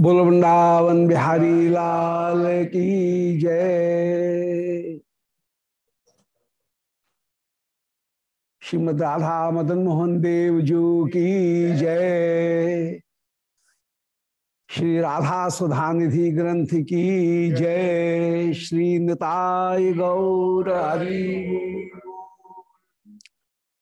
बोल, वृंदावन बिहारी लाल की जय। श्रीमद राधा मदन मोहन देव जू की जय। श्री राधा सुधा निधि ग्रंथ की जय। श्री निताय गौर हरि।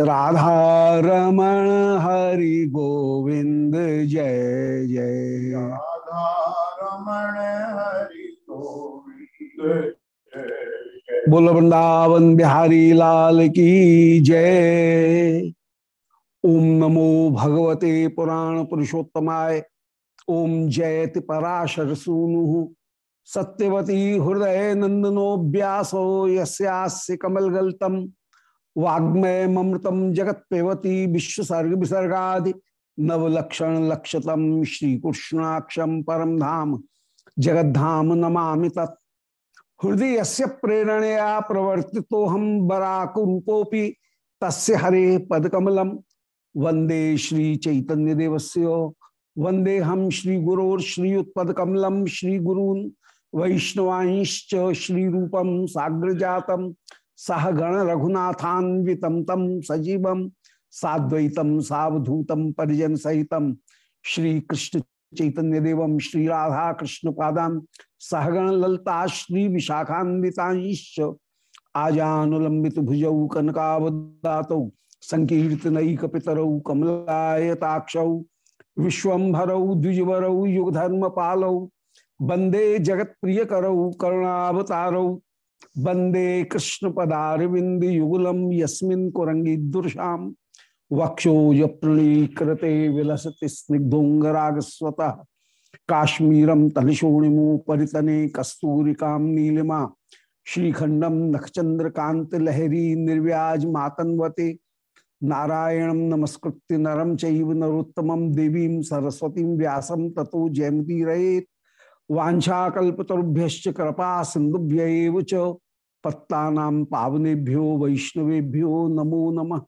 राधा रमण हरि गोविंद जय जय। राधा रमण हरि गोविंद बोल वृंदावन बिहारी लाल की जय। ओम नमो भगवते पुराण पुरुषोत्तमाय। ओम जयति पराशर सूनु। सत्यवती हृदय नंदनो व्यासो यस्यास्य कमलगल्तम वाग्मय ममृतम जगत पेवती विश्वसर्ग विसर्गादि नवलक्षण लक्षतम श्री कृष्णाक्षम परम धाम जगद्धाम नमा तत्। हृदय से प्रेरणया प्रवर्ति तो हम बराक रूपोपि तस्य हरे पदकमलम वंदे श्री चैतन्य देवस्य वंदे हम श्री वैष्णवांश्च श्री रूपम साग्र जातम सह गण रघुनाथान्वितम तम सजीवम साद्वैतम सावधूतम परिजन सहितम श्री कृष्ण चैतन्य देवम श्री राधा कृष्ण पादान सहगण ललता श्री विशाखान्विताश्च आजानुलंबित भुजौ कनकावदातौ संकीर्तनैक पितरौ कमलायताक्षौ, विश्वभरौ द्विजवरौ युगधर्म पालौ वंदे जगत प्रिय करौ, करुणावतारौ। वंदे कृष्ण पदारविंद युगलम यस्मिन् कुरंगी दुर्शाम। वक्षोज प्रणीकृते विलसति स्निग्धोंगराग स्वतः काश्मीरम तलशोणिमो परितने कस्तूरिकां नीलिमा। श्रीखंडम नखचंद्रकांत लहरी निर्व्याज मातन्वते। नारायणं नमस्कृत्य नरम चैव नरोत्तमं देवीं सरस्वतीं व्यासं ततो जयमुदीरयेत् वाञ्छाकल्पतरुभ्यश्च कृपा सिंधुभ्य च पत्तानां पावनेभ्यो वैष्णवेभ्यो नमो नमः।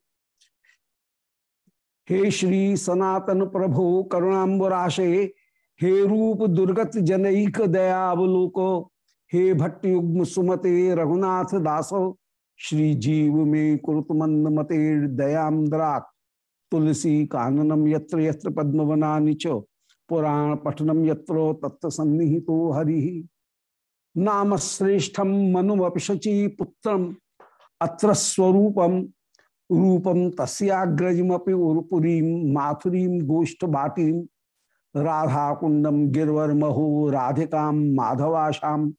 हे श्री सनातन प्रभो करुणाम्बराशे, हे रूप दुर्गत जनैक दयावलोको, हे भट्ट युग्म सुमते रघुनाथ दासो, श्री जीव में कुरुत मंद मते दयाद्रा तुलसी काननम यत्र यत्र पद्मवनानि च। पुराण पठनम यत्रो तत्व सन्निहितो हरि। नाम श्रेष्ठम मनुमपिशची पुत्रम, अत्र स्वरूपम रूपम तस्याग्रजमपि उर्पुरी माथुरी गोष्ठ बाटीम राधा कुंडम गिरवर महो राधिका माधवाशाम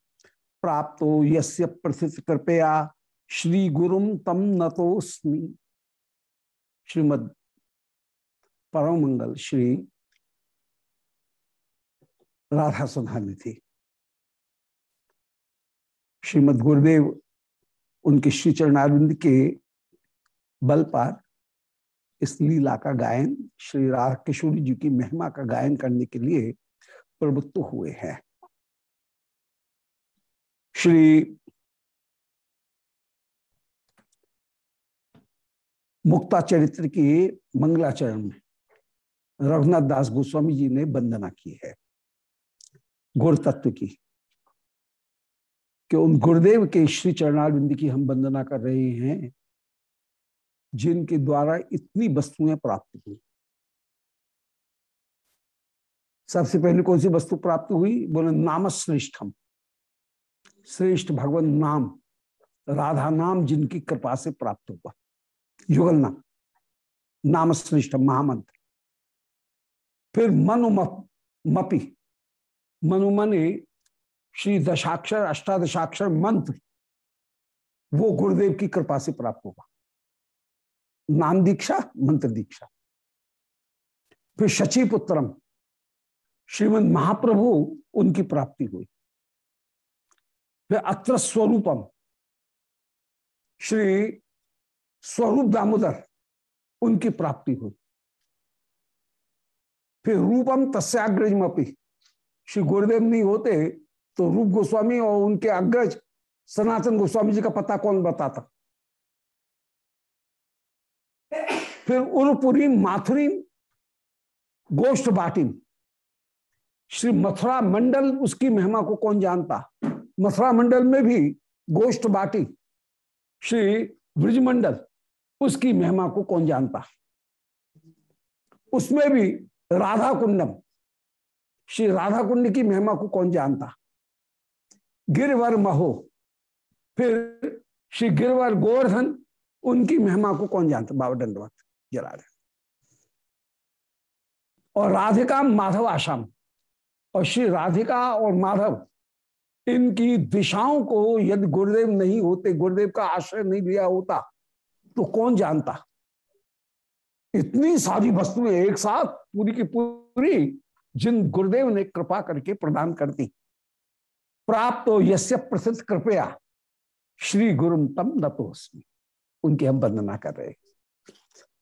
प्राप्तो यस्य प्रथित कृपया श्री गुरुम तम नतोस्मि श्रीमद परम मंगल श्री राधा सुधा निधि श्रीमद गुरुदेव उनके श्री चरणारविंद के बल पर इस लीला का गायन, श्री राधा किशोरी जी की महिमा का गायन करने के लिए प्रवृत्त हुए हैं। श्री मुक्ता चरित्र की मंगलाचरण में रघुनाथ दास गोस्वामी जी ने वंदना की है। गुर तत्व की, कि उन गुरुदेव के श्री चरणारविंद की हम वंदना कर रहे हैं, जिनके द्वारा इतनी वस्तुएँ प्राप्त हुई। सबसे पहले कौन सी वस्तु प्राप्त हुई? बोले नाम श्रेष्ठम श्रेष्ठ भगवान नाम, राधा नाम जिनकी कृपा से प्राप्त हुआ। युगल नाम नाम श्रेष्ठ महामंत्र। फिर मनु मपी मनुमनि श्री दशाक्षर, अष्टादशाक्षर मंत्र, वो गुरुदेव की कृपा से प्राप्त होगा नाम दीक्षा, मंत्र दीक्षा। फिर शची पुत्रम श्रीमद महाप्रभु, उनकी प्राप्ति हुई। फिर अत्र स्वरूपम, श्री स्वरूप दामोदर, उनकी प्राप्ति हुई। फिर रूपम तस्याग्रजमपी श्री गुरुदेव नहीं होते तो रूप गोस्वामी और उनके अग्रज सनातन गोस्वामी जी का पता कौन बताता? फिर उर्पुरी माथुरी गोष्ठ बाटिन श्री मथुरा मंडल, उसकी महिमा को कौन जानता? मथुरा मंडल में भी गोष्ठ बाटी, श्री ब्रजमंडल उसकी महिमा को कौन जानता? उसमें भी राधा कुंडम श्री राधा कुंड की महिमा को कौन जानता? गिरवर महो। फिर श्री गिरवर गोवर्धन, उनकी महिमा को कौन जानता? बाबा दंडवत, जरा और राधिका माधव आशाम और श्री राधिका और माधव, इनकी दिशाओं को यदि गुरुदेव नहीं होते, गुरुदेव का आश्रय नहीं लिया होता तो कौन जानता? इतनी सारी वस्तुएँ एक साथ पूरी की पूरी जिन गुरुदेव ने कृपा करके प्रदान कर दी। प्राप्त यस्य प्रसिद्ध कृपया श्री गुरु तम नतोस्मी उनकी हम वंदना कर रहे हैं।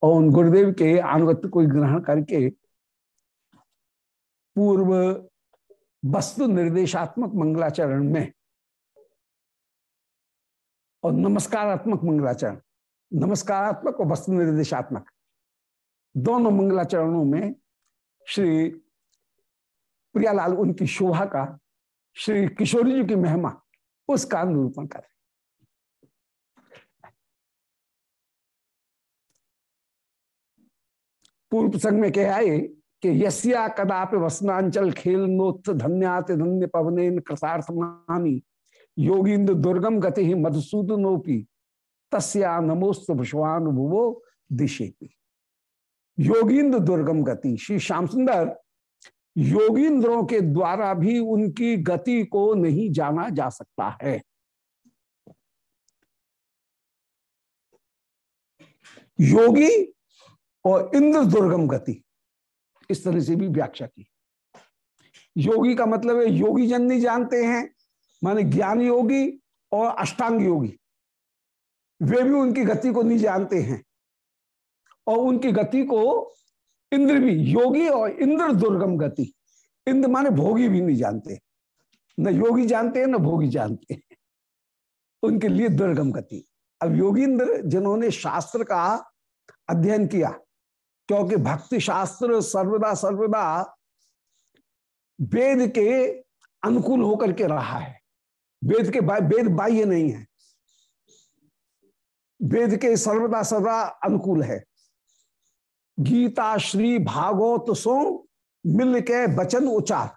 और उन गुरुदेव के अनुगत्य को ग्रहण करके पूर्व वस्तु निर्देशात्मक मंगलाचरण में और नमस्कारात्मक मंगलाचरण, नमस्कारात्मक और वस्तु निर्देशात्मक दोनों मंगलाचरणों में श्री प्रियालाल उनकी शोभा का, श्री किशोरी जी की महिमा उसका निरूपण करें पूर्व प्रसंग में कह आए कि यस्या कदाप वसनांचल खेल नोत्थ धन्यात धन्य पवनेन कृतार्थ मानी योगींद्र दुर्गम गति ही मधुसूदनोपी तस्या नमोस्त भुवो दिशे योगींद्र दुर्गम गति, श्री श्याम सुंदर योगींद्रों के द्वारा भी उनकी गति को नहीं जाना जा सकता है। योगी और इंद्र दुर्गम गति, इस तरह से भी व्याख्या की। योगी का मतलब है, योगी जन नहीं जानते हैं, माने ज्ञान योगी और अष्टांग योगी। वे भी उनकी गति को नहीं जानते हैं और उनकी गति को इंद्र भी योगी और इंद्र दुर्गम गति। इंद्र माने भोगी भी नहीं जानते। न योगी जानते हैं न भोगी जानते। हैं उनके लिए दुर्गम गति। अब योगींद्र, जिन्होंने शास्त्र का अध्ययन किया, क्योंकि भक्ति शास्त्र सर्वदा सर्वदा वेद के अनुकूल होकर के रहा है। वेद के वेद बाह्य नहीं है। वेद के सर्वदा सर्वदा अनुकूल है। गीता श्री भागवत सो मिल के वचन उचार।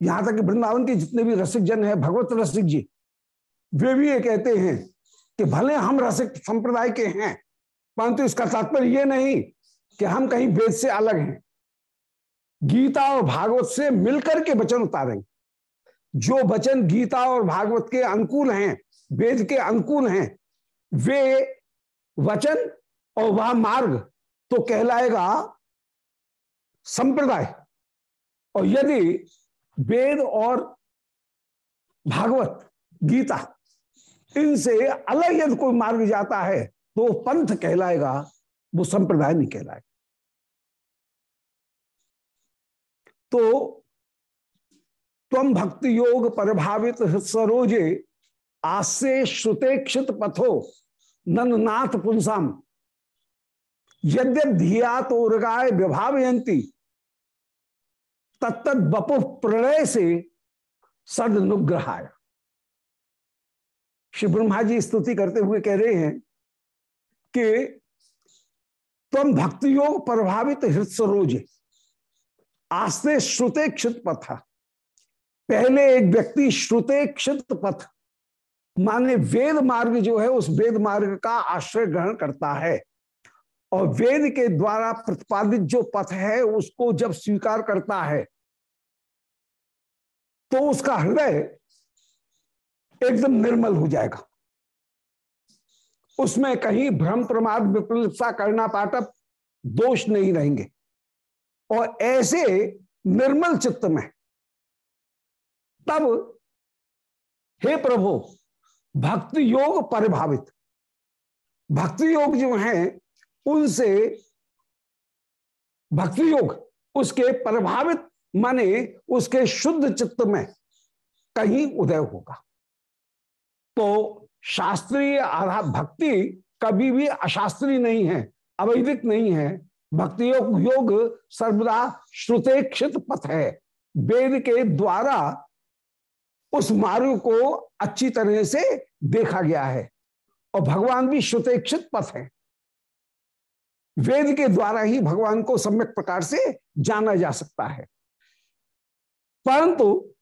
यहाँ तक कि वृंदावन के जितने भी रसिक जन है, भगवत रसिक जी, वे भी ये कहते हैं कि भले हम रसिक संप्रदाय के हैं, परंतु इसका तात्पर्य यह नहीं कि हम कहीं वेद से अलग हैं। गीता और भागवत से मिलकर के वचन उतारेंगे। जो वचन गीता और भागवत के अनुकूल हैं, वेद के अनुकूल हैं, वे वचन और वह मार्ग तो कहलाएगा संप्रदाय। और यदि वेद और भागवत, गीता, इनसे अलग यदि कोई मार्ग जाता है तो पंथ कहलाएगा, वो संप्रदाय नहीं कहलाएगा। तो तम भक्ति योग प्रभावित सरोजे आसे श्रुतेक्षित पथो नन्नाथ पुंसाम। यद्य धिया तो उर्गाय विभावयंती तत्त बपु प्रलय से सदनुग्रहाय श्री ब्रह्मा जी स्तुति करते हुए कह रहे हैं कि तुम भक्ति योग प्रभावित हृत सरोज आस्ते श्रुते क्षित पथ पहले एक व्यक्ति श्रुते क्षित पथ माने वेद मार्ग जो है, उस वेद मार्ग का आश्रय ग्रहण करता है। और वेद के द्वारा प्रतिपादित जो पथ है, उसको जब स्वीकार करता है तो उसका हृदय एकदम निर्मल हो जाएगा। उसमें कहीं भ्रम, प्रमाद विपलिप्सा करना पाटप दोष नहीं रहेंगे। और ऐसे निर्मल चित्त में तब हे प्रभु, भक्ति योग परिभावित। भक्ति योग जो है उनसे भक्ति योग, उसके प्रभावित माने उसके शुद्ध चित्त में कहीं उदय होगा। तो शास्त्रीय आधार भक्ति कभी भी अशास्त्रीय नहीं है अवैधिक नहीं है। भक्ति योग योग सर्वदा श्रुतेक्षित पथ है। वेद के द्वारा उस मार्ग को अच्छी तरह से देखा गया है और भगवान भी श्रुतेक्षित पथ है। वेद के द्वारा ही भगवान को सम्यक प्रकार से जाना जा सकता है। परंतु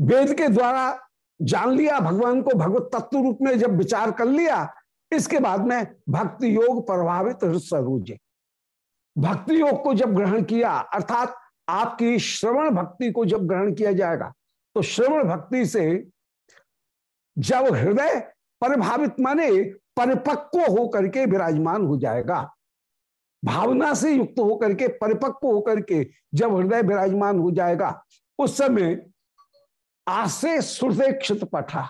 वेद के द्वारा जान लिया, भगवान को भगवत तत्व रूप में जब विचार कर लिया, इसके बाद में भक्ति योग प्रभावित हृदय भक्ति योग को जब ग्रहण किया, अर्थात आपकी श्रवण भक्ति को जब ग्रहण किया जाएगा तो श्रवण भक्ति से जब हृदय परिभावित माने परिपक्व होकर के विराजमान हो जाएगा। भावना से युक्त होकर के, परिपक्व होकर के जब हृदय विराजमान हो जाएगा, उस समय आसे श्रुतेक्षित पठा।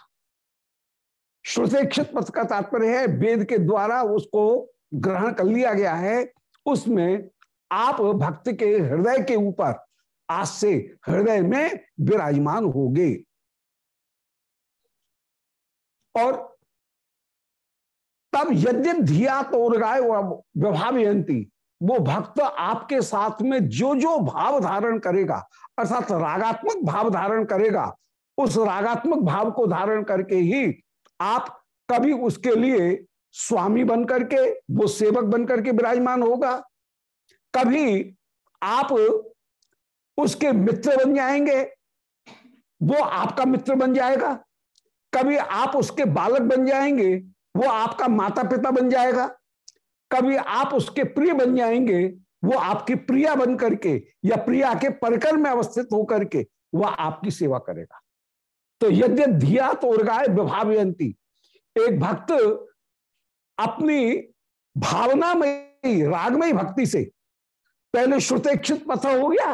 श्रुतेक्षित पथ का तात्पर्य है, वेद के द्वारा उसको ग्रहण कर लिया गया है। उसमें आप भक्त के हृदय के ऊपर आज से हृदय में विराजमान होगे। और तब यद्य धिया तो गाय वो भक्त आपके साथ में जो जो भाव धारण करेगा, अर्थात रागात्मक भाव धारण करेगा, उस रागात्मक भाव को धारण करके ही आप कभी उसके लिए स्वामी बन करके वो सेवक बन करके विराजमान होगा। कभी आप उसके मित्र बन जाएँगे, वो आपका मित्र बन जाएगा। कभी आप उसके बालक बन जाएँगे वो आपका माता पिता बन जाएगा। कभी आप उसके प्रिय बन जाएँगे, वो आपकी प्रिया बन करके या प्रिया के परकर में अवस्थित होकर के वह आपकी सेवा करेगा। तो यद्य धिया तो विभावयंती। एक भक्त अपनी भावना में रागमय भक्ति से पहले श्रुतेक्षित पथ हो गया,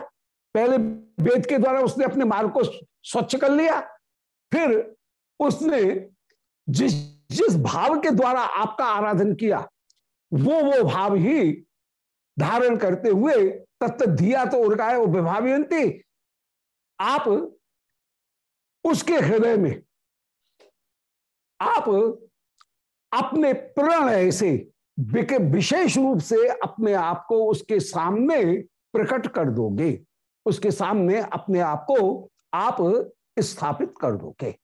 पहले वेद के द्वारा उसने अपने मार्ग को स्वच्छ कर लिया, फिर उसने जिस जिस भाव के द्वारा आपका आराधन किया, वो वो भाव ही धारण करते हुए तत्त दिया तो वो विभावियंती आप उसके हृदय में, आप अपने प्रणय से विशेष रूप से अपने आप को उसके सामने प्रकट कर दोगे। उसके सामने अपने आप को आप स्थापित कर दोगे।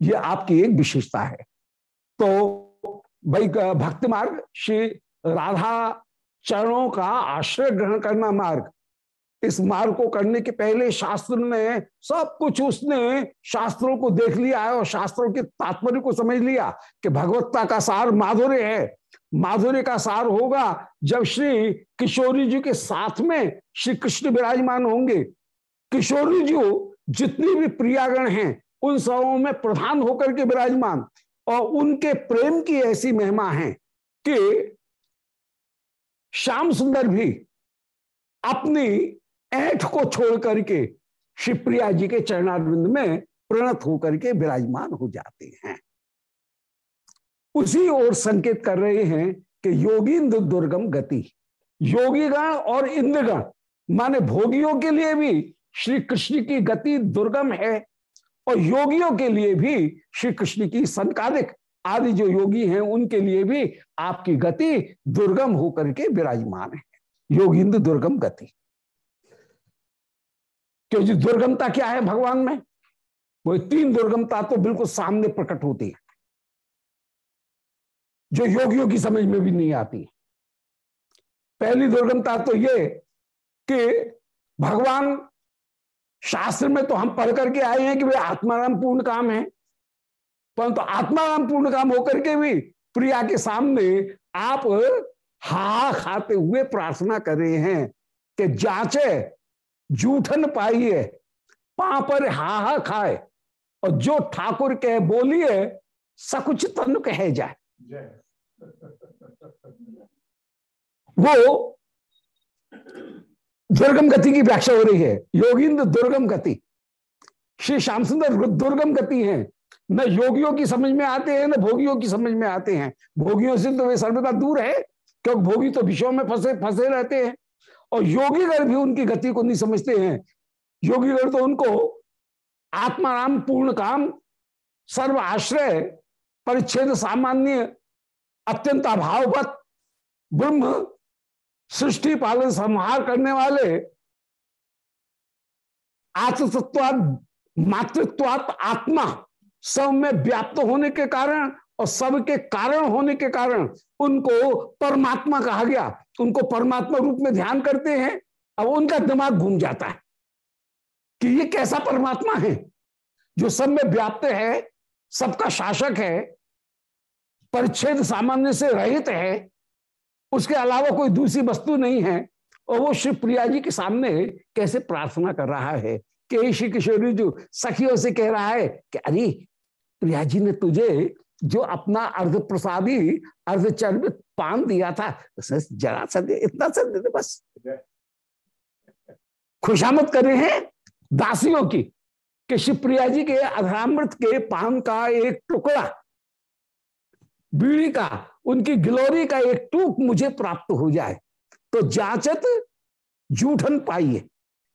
ये आपकी एक विशेषता है। तो भाई भक्ति मार्ग, श्री राधा चरणों का आश्रय ग्रहण करना मार्ग। इस मार्ग को करने के पहले शास्त्र ने, सब कुछ उसने शास्त्रों को देख लिया है और शास्त्रों के तात्पर्य को समझ लिया कि भगवत्ता का सार माधुर्य है। माधुर्य का सार होगा जब श्री किशोरी जी के साथ में श्री कृष्ण विराजमान होंगे। किशोरी जी जितनी भी प्रियागण हैं, उन सबों में प्रधान होकर के विराजमान। और उनके प्रेम की ऐसी महिमा है कि श्याम सुंदर भी अपनी ऐठ को छोड़ करके शिवप्रिया जी के चरणारविंद में प्रणत होकर के विराजमान हो जाते हैं। उसी ओर संकेत कर रहे हैं कि योगींद्र दुर्गम गति योगीगण और इंद्रगण माने भोगियों के लिए भी श्री कृष्ण की गति दुर्गम है। और योगियों के लिए भी श्री कृष्ण की संकालिक आदि जो योगी हैं, उनके लिए भी आपकी गति दुर्गम होकर के विराजमान है। योगिंद्र दुर्गम गति। क्योंकि दुर्गमता क्या है भगवान में? वो तीन दुर्गमता तो बिल्कुल सामने प्रकट होती है, जो योगियों की समझ में भी नहीं आती पहली दुर्गमता तो ये कि भगवान शास्त्र में तो हम पढ़ करके आए हैं कि वे आत्माराम पूर्ण काम है। परंतु तो आत्माराम पूर्ण काम होकर के भी प्रिया के सामने आप हा खाते हुए प्रार्थना कर रहे हैं कि जांचे जूठन पाइए पा पर हा हा खाए और जो ठाकुर कह बोलिए सकुच तन कहे जाए। वो दुर्गम गति की व्याख्या हो रही है। योगिंद्र दुर्गम गति। श्री श्याम सुंदर दुर्गम गति है। न योगियों की समझ में आते हैं, न भोगियों की समझ में आते हैं। भोगियों से तो वे सर्वदा दूर है, क्योंकि भोगी तो विषयों में फंसे फंसे रहते हैं। और योगीगढ़ भी उनकी गति को नहीं समझते हैं। योगीगढ़ तो उनको आत्माराम, पूर्ण काम, सर्व आश्रय, परिच्छेद सामान्य, अत्यंत अभाववत ब्रह्म सृष्टि पालन संहार करने वाले आत्मतत्वाद मातृत्वात आत्मा सब में व्याप्त होने के कारण और सब के कारण होने के कारण उनको परमात्मा कहा गया। उनको परमात्मा रूप में ध्यान करते हैं, अब उनका दिमाग घूम जाता है कि ये कैसा परमात्मा है जो सब में व्याप्त है, सबका शासक है, परिच्छेद सामान्य से रहित है उसके अलावा कोई दूसरी वस्तु नहीं है। और वो श्री प्रिया जी के सामने कैसे प्रार्थना कर रहा है? कि श्री किशोरी जो सखियों से कह रहा है कि, अरे, प्रिया जी ने तुझे जो अपना अर्ध प्रसादी अर्ध चर्बित पान दिया था जरा सा दे, इतना सा दे दे बस। खुशामद करे हैं दासियों की कि शिवप्रिया जी के अधरामृत के पान का एक टुकड़ा, बीड़ी का उनकी ग्लोरी का एक टूक मुझे प्राप्त हो जाए। तो जाचत जूठन पाइए।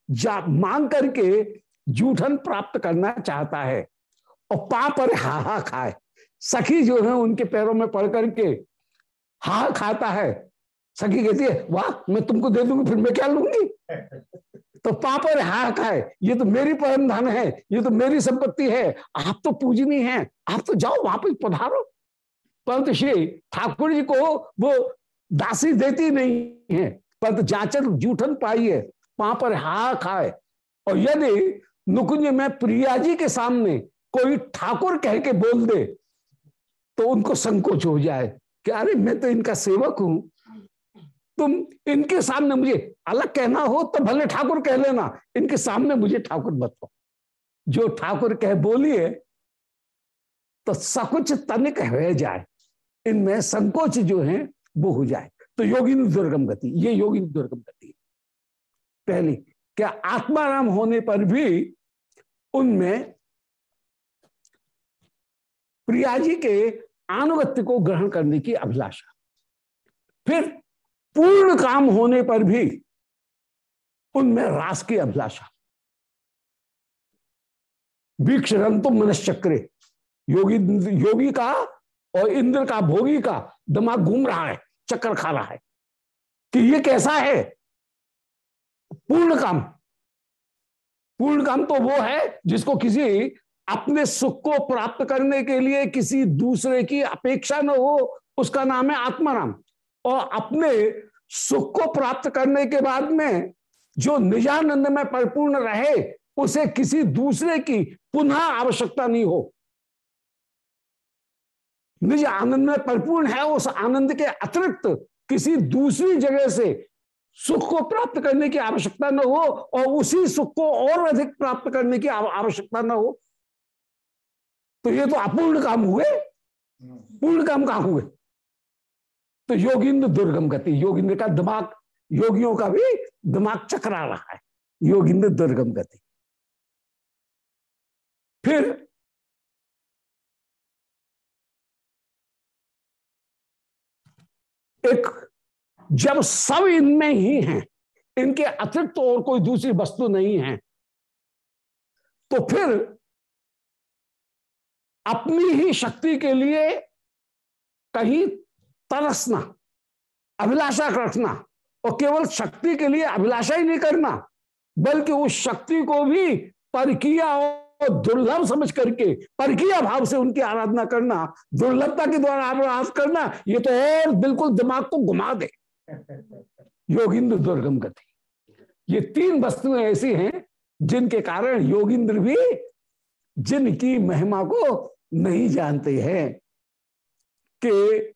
जा मांग करके जूठन प्राप्त करना चाहता है और पा पर हा हा खाए। सखी जो है उनके पैरों में पड़ करके हा खाता है। सखी कहती है वाह मैं तुमको दे दूँगी फिर मैं क्या लूँगी? तो पापर हा खाए। ये तो मेरी परम धन है ये तो मेरी संपत्ति है। आप तो पूजनी है आप तो जाओ वापस पधारो। परंतु श्री ठाकुर जी को वो दासी देती नहीं है। परंतु जाचर जूठन पाई है वहाँ पर हा खाए और यदि नुकुंज में प्रिया जी के सामने कोई ठाकुर कह के बोल दे तो उनको संकोच हो जाए कि अरे मैं तो इनका सेवक हूँ। तुम इनके सामने मुझे अलग कहना हो तो भले ठाकुर कह लेना, इनके सामने मुझे ठाकुर बताओ जो ठाकुर कह बोलिए तो सकुच तनिक हो जाए। इनमें संकोच जो है, वो हो जाए। तो योगी दुर्गम गति, ये योगी दुर्गम गति पहली, क्या आत्माराम होने पर भी उनमें प्रिया जी के आनुगत्य को ग्रहण करने की अभिलाषा। फिर पूर्ण काम होने पर भी उनमें रास की अभिलाषा। वीक्ष रंतु मनश्चक्रे। योगी योगी का और इंद्र का भोगी का दिमाग घूम रहा है, चक्कर खा रहा है। कि ये कैसा है? पूर्ण काम पूर्ण काम तो वो है जिसको किसी अपने सुख को प्राप्त करने के लिए किसी दूसरे की अपेक्षा न हो, उसका नाम है आत्माराम। और अपने सुख को प्राप्त करने के बाद में जो निजानंद में परिपूर्ण रहे, उसे किसी दूसरे की पुनः आवश्यकता नहीं हो। निज आनंद में परिपूर्ण है, उस आनंद के अतिरिक्त किसी दूसरी जगह से सुख को प्राप्त करने की आवश्यकता न हो और उसी सुख को और अधिक प्राप्त करने की आवश्यकता न हो। तो ये तो अपूर्ण काम हुए। पूर्ण काम कहा हुए? तो योगिंद्र दुर्गम गति, योगिंद्र का दिमाग, योगियों का भी दिमाग चकरा रहा है, योगिंद्र दुर्गम गति। फिर एक, जब सब इनमें ही हैं, इनके अतिरिक्त तो और कोई दूसरी वस्तु नहीं है तो फिर अपनी ही शक्ति के लिए कहीं तरसना, अभिलाषा रखना और केवल शक्ति के लिए अभिलाषा ही नहीं करना, बल्कि उस शक्ति को भी परकिया दुर्लभ समझ करके, परकिया भाव से उनकी आराधना करना, दुर्लभता के द्वारा आराध करना, ये तो और बिल्कुल दिमाग को घुमा दे। योगिंद्र दुर्गम गति। ये तीन वस्तुएँ ऐसी हैं जिनके कारण योगिंद्र भी जिनकी महिमा को नहीं जानते हैं कि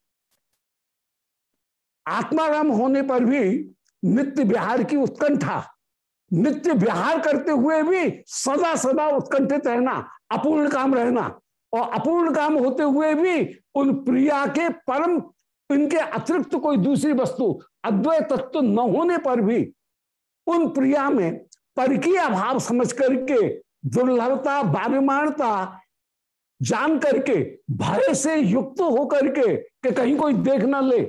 आत्माराम होने पर भी नित्य विहार की उत्कंठा नित्य विहार करते हुए भी सदा सदा उत्कंठित रहना, अपूर्ण काम रहना और अपूर्ण काम होते हुए भी उन प्रिया के परम, इनके अतिरिक्त कोई दूसरी वस्तु, अद्वैत तत्व न होने पर भी उन प्रिया में पर अभाव समझ करके, दुर्लभता बारिमाणता जान करके, भय से युक्त होकर के कि कहीं कोई देख ना ले।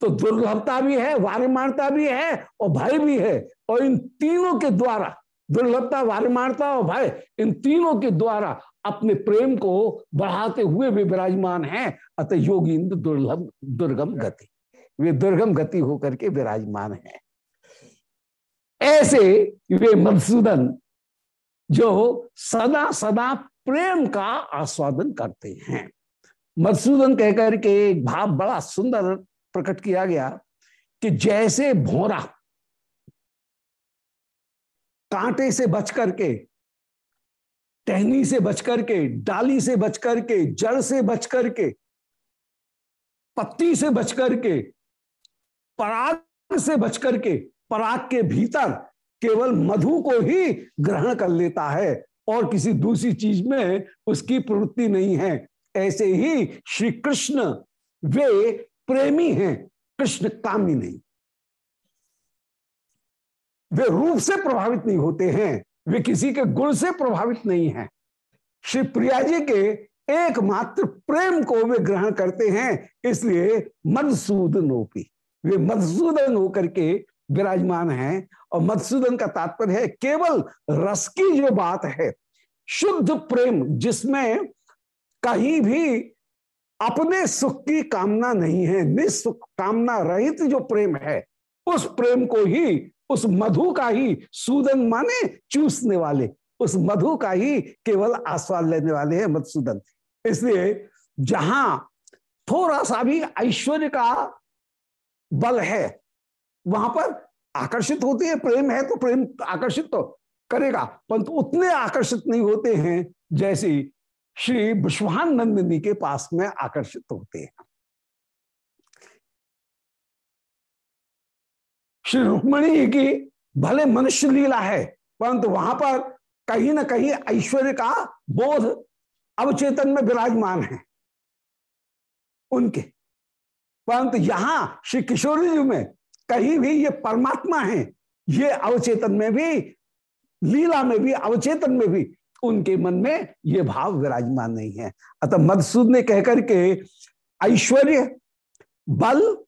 तो दुर्लभता भी है वारिमाणता भी है और भय भी है। और इन तीनों के द्वारा दुर्लभता वारिमाणता और भय इन तीनों के द्वारा अपने प्रेम को बढ़ाते हुए भी विराजमान है। अतः योगी दुर्लभ, दुर्गम गति। वे दुर्गम गति होकर के विराजमान है। ऐसे वे मधुसूदन जो सदा सदा प्रेम का आस्वादन करते हैं। मधुसूदन कहकर के एक भाव बड़ा सुंदर प्रकट किया गया कि जैसे भोरा कांटे से बच करके, टहनी से बच करके, डाली से बच करके, जड़ से बच करके, पत्ती से बच करके, पराग से बच करके, पराग के भीतर केवल मधु को ही ग्रहण कर लेता है और किसी दूसरी चीज़ में उसकी प्रवृत्ति नहीं है। ऐसे ही श्री कृष्ण, वे प्रेमी हैं, कृष्ण कामी नहीं। वे रूप से प्रभावित नहीं होते हैं, वे किसी के गुण से प्रभावित नहीं है। श्री प्रिया जी के एकमात्र प्रेम को वे ग्रहण करते हैं, इसलिए मधुसूदनोपी वे मधुसूदन होकर के विराजमान हैं और मधुसूदन का तात्पर्य है, केवल रस की जो बात है, शुद्ध प्रेम जिसमें कहीं भी अपने सुख की कामना नहीं है, निसुख कामना रहित जो प्रेम है, उस प्रेम को ही उस मधु का ही सूदन माने चूसने वाले। उस मधु का ही केवल आस्वाद लेने वाले हैं मधुसूदन। इसलिए जहाँ थोड़ा सा भी ऐश्वर्य का बल है, वहाँ पर आकर्षित होती है, प्रेम है तो प्रेम आकर्षित तो करेगा, परंतु उतने आकर्षित नहीं होते हैं जैसे श्री विश्वान के पास में आकर्षित होते हैं। श्री रुक्मणी की भले मनुष्य लीला है, परंतु वहाँ पर कहीं ना कहीं ऐश्वर्य का बोध अवचेतन में विराजमान है उनके। परंतु यहाँ श्री किशोरी जी में कहीं भी ये परमात्मा है, ये अवचेतन में भी, लीला में भी, अवचेतन में भी, उनके मन में ये भाव विराजमान नहीं है। अतः मधुसूद ने कहकर के, ऐश्वर्य, बल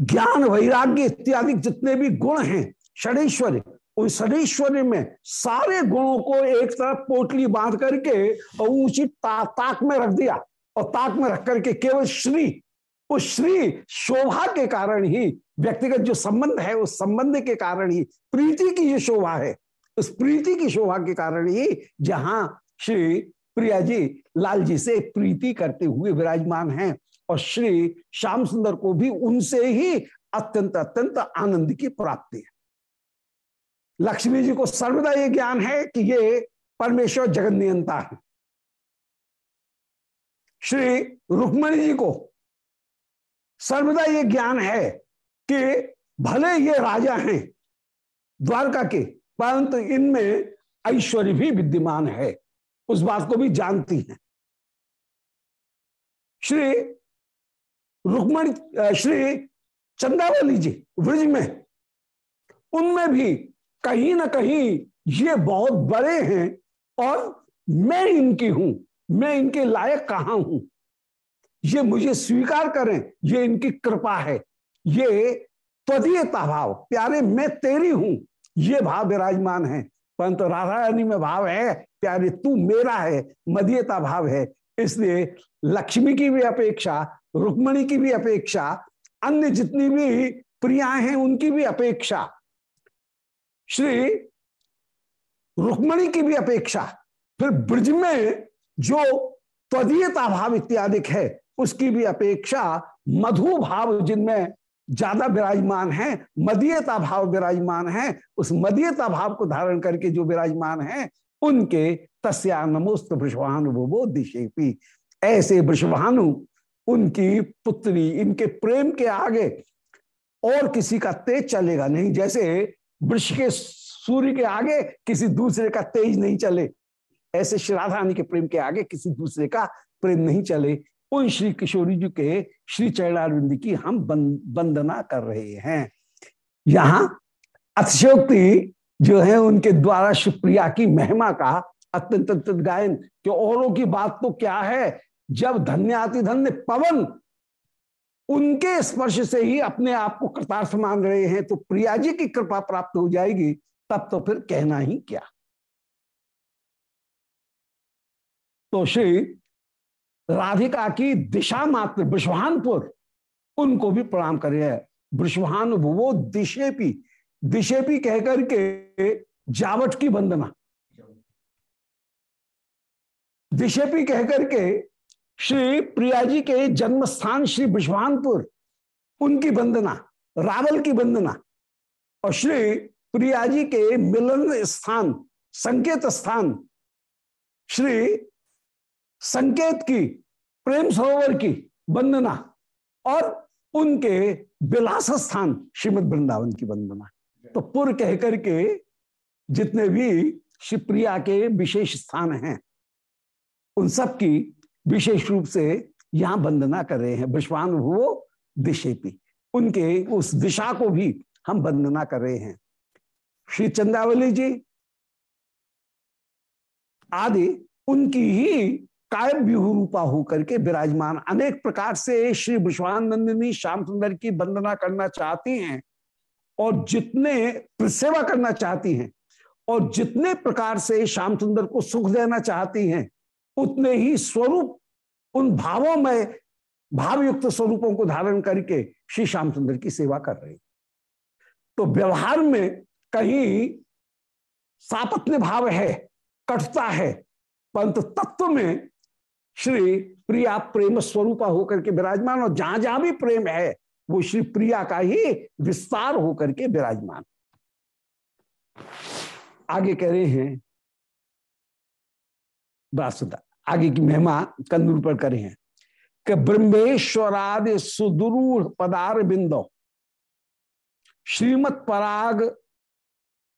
ज्ञान वैराग्य इत्यादि जितने भी गुण हैं षडेश्वर्य उन षडेश्वर्य में सारे गुणों को एक तरफ़ पोटली बाँध करके और ऊँची ता, ताक में रख दिया। और ताक में रख करके केवल श्री उस श्री शोभा के कारण ही व्यक्तिगत जो संबंध है उस संबंध के कारण ही प्रीति की जो शोभा है उस प्रीति की शोभा के कारण ही जहाँ श्री प्रिया जी लाल जी से प्रीति करते हुए विराजमान हैं। और श्री श्याम सुंदर को भी उनसे ही अत्यंत अत्यंत आनंद की प्राप्ति है। लक्ष्मी जी को सर्वदा ये ज्ञान है कि ये परमेश्वर जगत नियंता है। श्री रुक्मणी जी को सर्वदा ये ज्ञान है कि भले ये राजा हैं, द्वारका के, परंतु इनमें ऐश्वर्य भी विद्यमान है। उस बात को भी जानती हैं। श्री रुक्मणी श्री चंदावली जी, ब्रज में। उनमें भी कहीं ना कहीं ये बहुत बड़े हैं और मैं इनकी हूँ, मैं इनके लायक कहाँ हूँ? ये मुझे स्वीकार करें, ये इनकी कृपा है। ये त्वदीयता भाव प्यारे, मैं तेरी हूँ। ये भाव विराजमान है। परंतु राधा रानी में भाव है, प्यारे, तू मेरा है, मदीयता भाव है। इसलिए लक्ष्मी की भी अपेक्षा रुक्मणी की भी अपेक्षा, अन्य जितनी भी प्रियाएँ हैं, उनकी भी अपेक्षा। श्री रुक्मणी की भी अपेक्षा। फिर ब्रज में जो त्वदीयता भाव इत्यादि है, उसकी भी अपेक्षा मधु भाव जिनमें ज़्यादा विराजमान है, मदीयता भाव विराजमान है, उस मदीयता भाव को धारण करके जो विराजमान है, उनके तस्या नमोस्त वृषभानु दिशेपी। ऐसे वृषभानु उनकी पुत्री, इनके प्रेम के आगे और किसी का तेज चलेगा नहीं। जैसे वृक्ष के सूर्य के आगे किसी दूसरे का तेज नहीं चले, ऐसे श्री राधा के प्रेम के आगे किसी दूसरे का प्रेम नहीं चले। उन श्री किशोरी जी के श्री चरणारविंद की हम वंदना कर रहे हैं। यहाँ अतिशोक्ति जो है उनके द्वारा शिवप्रिया की महिमा का अत्यंत गायन। कि औरों की बात तो क्या है? जब धन्य आती धन्य पवन उनके स्पर्श से ही अपने आप को कृतार्थ मान रहे हैं तो प्रिया जी की कृपा प्राप्त हो जाएगी, तब तो फिर कहना ही क्या। तो श्री राधिका की दिशा मात्र, विश्वानपुर, उनको भी प्रणाम करे विश्वान वो दिशेपी दिशेपी कहकर के जावट की वंदना। दिशेपी कहकर के श्री प्रिया जी के जन्म स्थान श्री विश्वानपुर उनकी वंदना, रावल की वंदना और श्री प्रिया जी के मिलन स्थान, संकेत स्थान, श्री संकेत की, प्रेम सरोवर की वंदना और उनके विलास स्थान श्रीमद वृंदावन की वंदना। तो पुर कह करके जितने भी शिवप्रिया के विशेष स्थान हैं, उन सब की विशेष रूप से यहाँ वंदना कर रहे हैं, विश्वानुभुवो दिशेपी। उनके उस दिशा को भी हम वंदना कर रहे हैं। श्री चंद्रावली जी आदि उनकी ही कायम व्यूह रूपा होकर के विराजमान अनेक प्रकार से श्री विश्वानंदिनी श्याम सुंदर की वंदना करना चाहती हैं और जितने सेवा करना चाहती हैं और जितने प्रकार से श्याम सुंदर को सुख देना चाहती हैं उतने ही स्वरूप उन भावों में, भावयुक्त स्वरूपों को धारण करके श्री श्याम सुंदर की सेवा कर रहे तो व्यवहार में कहीं सापत्य भाव है, कटता है, परंतु तत्व में श्री प्रिया प्रेम स्वरूपा होकर के विराजमान और जहाँ जहाँ भी प्रेम है, वो श्री प्रिया का ही विस्तार होकर के विराजमान। आगे कह रहे हैं बासुदा आगे की महिमा कंदूर पर करे हैं। कि ब्रह्मेश्वरादि सुदूर पदार बिंदो, श्रीमत पराग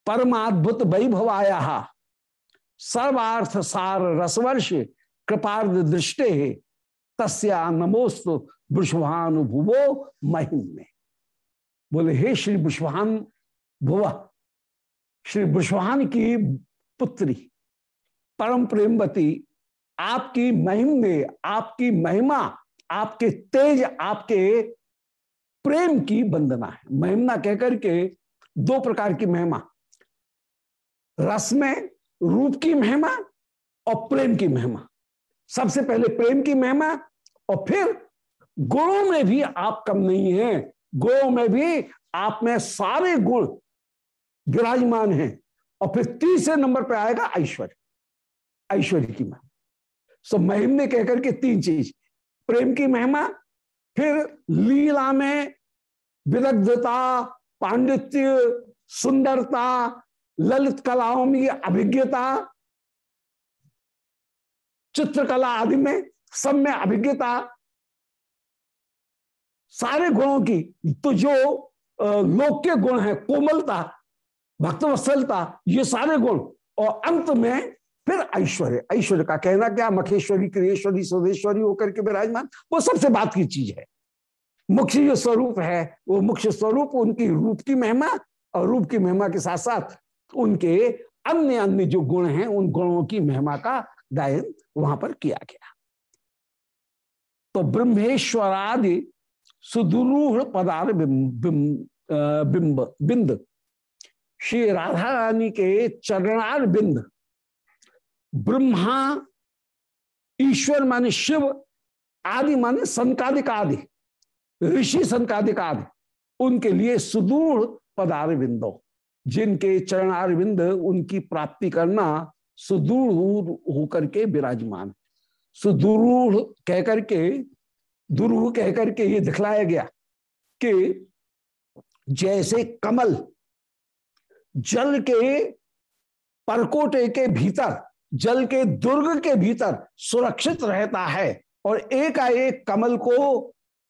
परमाद्भुत वैभवाया, सर्वार्थ सार रसवर्ष कृपार्थ दृष्टि तस्या नमोस्तु वृषभानुभुवो महिम में बोले, हे श्री वृषभान भुव, श्री वृषभान की पुत्री, परम प्रेमवती आपकी महिम, आपकी महिमा, आपके तेज, आपके प्रेम की वंदना है। महिमा कहकर के दो प्रकार की महिमा। रस में रूप की महिमा और प्रेम की महिमा। सबसे पहले प्रेम की महिमा और फिर गुणों में भी आप कम नहीं है। गुणों में भी आप में सारे गुण विराजमान हैं। और फिर तीसरे नंबर पर आएगा ऐश्वर्य। ऐश्वर्य की महिमा। सो महिम ने कहकर के तीन चीज़। प्रेम की महिमा, फिर लीला में विदग्धता पांडित्य, सुंदरता, ललित कलाओं में अभिज्ञता, चित्रकला आदि में सब में अभिज्ञता, सारे गुणों की। तो जो लोक के गुण है, कोमलता, भक्तवत्सलता, ये सारे गुण। और अंत में फिर ऐश्वर्य ऐश्वर्य का कहना क्या? मखेश्वरी, क्रियेश्वरी स्वदेश्वरी होकर के विराजमान, वो सबसे बात की चीज़ है। मुख्य जो स्वरूप है, वो मुख्य स्वरूप उनकी रूप की महिमा और रूप की महिमा के साथ साथ उनके अन्य अन्य जो गुण हैं, उन गुणों की महिमा का गायन वहाँ पर किया गया। तो ब्रह्मेश्वरादि सुदूरूढ़ पदार बिंब बिंद, श्री राधा रानी के चरणार बिंद ब्रह्मा, ईश्वर माने शिव, आदि माने संकादिक आदि, ऋषि संकादिक आदि, उनके लिए सुदूर पदार बिंदो जिनके चरणार बिंद उनकी प्राप्ति करना सुदूर होकर के विराजमान। सुदूर कहकर के, दुरूह कहकर के ये दिखलाया गया कि जैसे कमल जल के परकोटे के भीतर जल के दुर्ग के भीतर सुरक्षित रहता है और एकाएक कमल को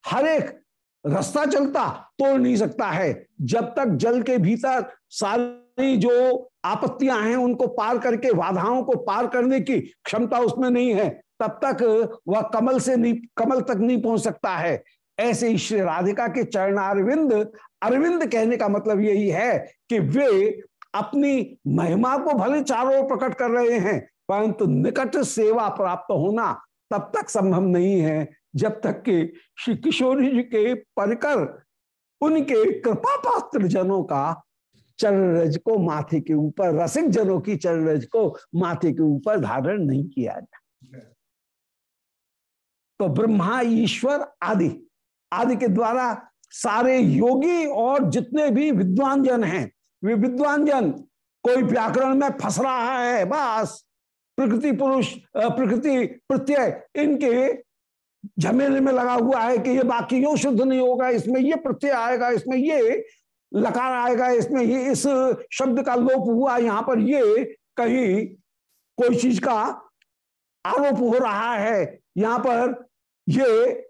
हर एक रास्ता चलता तोड़ नहीं सकता है। जब तक जल के भीतर सारी जो आपत्तियाँ हैं उनको पार करके, बाधाओं को पार करने की क्षमता उसमें नहीं है, तब तक वह कमल से नहीं, कमल तक नहीं पहुँच सकता है। ऐसे ही श्री राधिका के चरणारविंद, अरविंद कहने का मतलब यही है कि वे अपनी महिमा को भले चारों प्रकट कर रहे हैं, परंतु निकट सेवा प्राप्त होना तब तक संभव नहीं है, जब तक कि श्री किशोरी जी के परिकर उनके कृपा पात्र जनों का चरण को माथे के ऊपर, रसिक जनों की चरण को माथे के ऊपर धारण नहीं किया जाए। तो ब्रह्मा, ईश्वर आदि आदि के द्वारा सारे योगी और जितने भी विद्वान जन हैं वे विद्वान जन, कोई व्याकरण में फंस रहा है, बस। प्रकृति पुरुष प्रकृति प्रत्यय इनके झमेले में लगा हुआ है कि ये बाकी क्यों शुद्ध नहीं होगा, इसमें ये प्रत्यय आएगा, इसमें ये लकार आएगा, इसमें ये इस शब्द का लोप हुआ, यहाँ पर ये कहीं कोई चीज़ का आरोप हो रहा है। यहाँ पर ये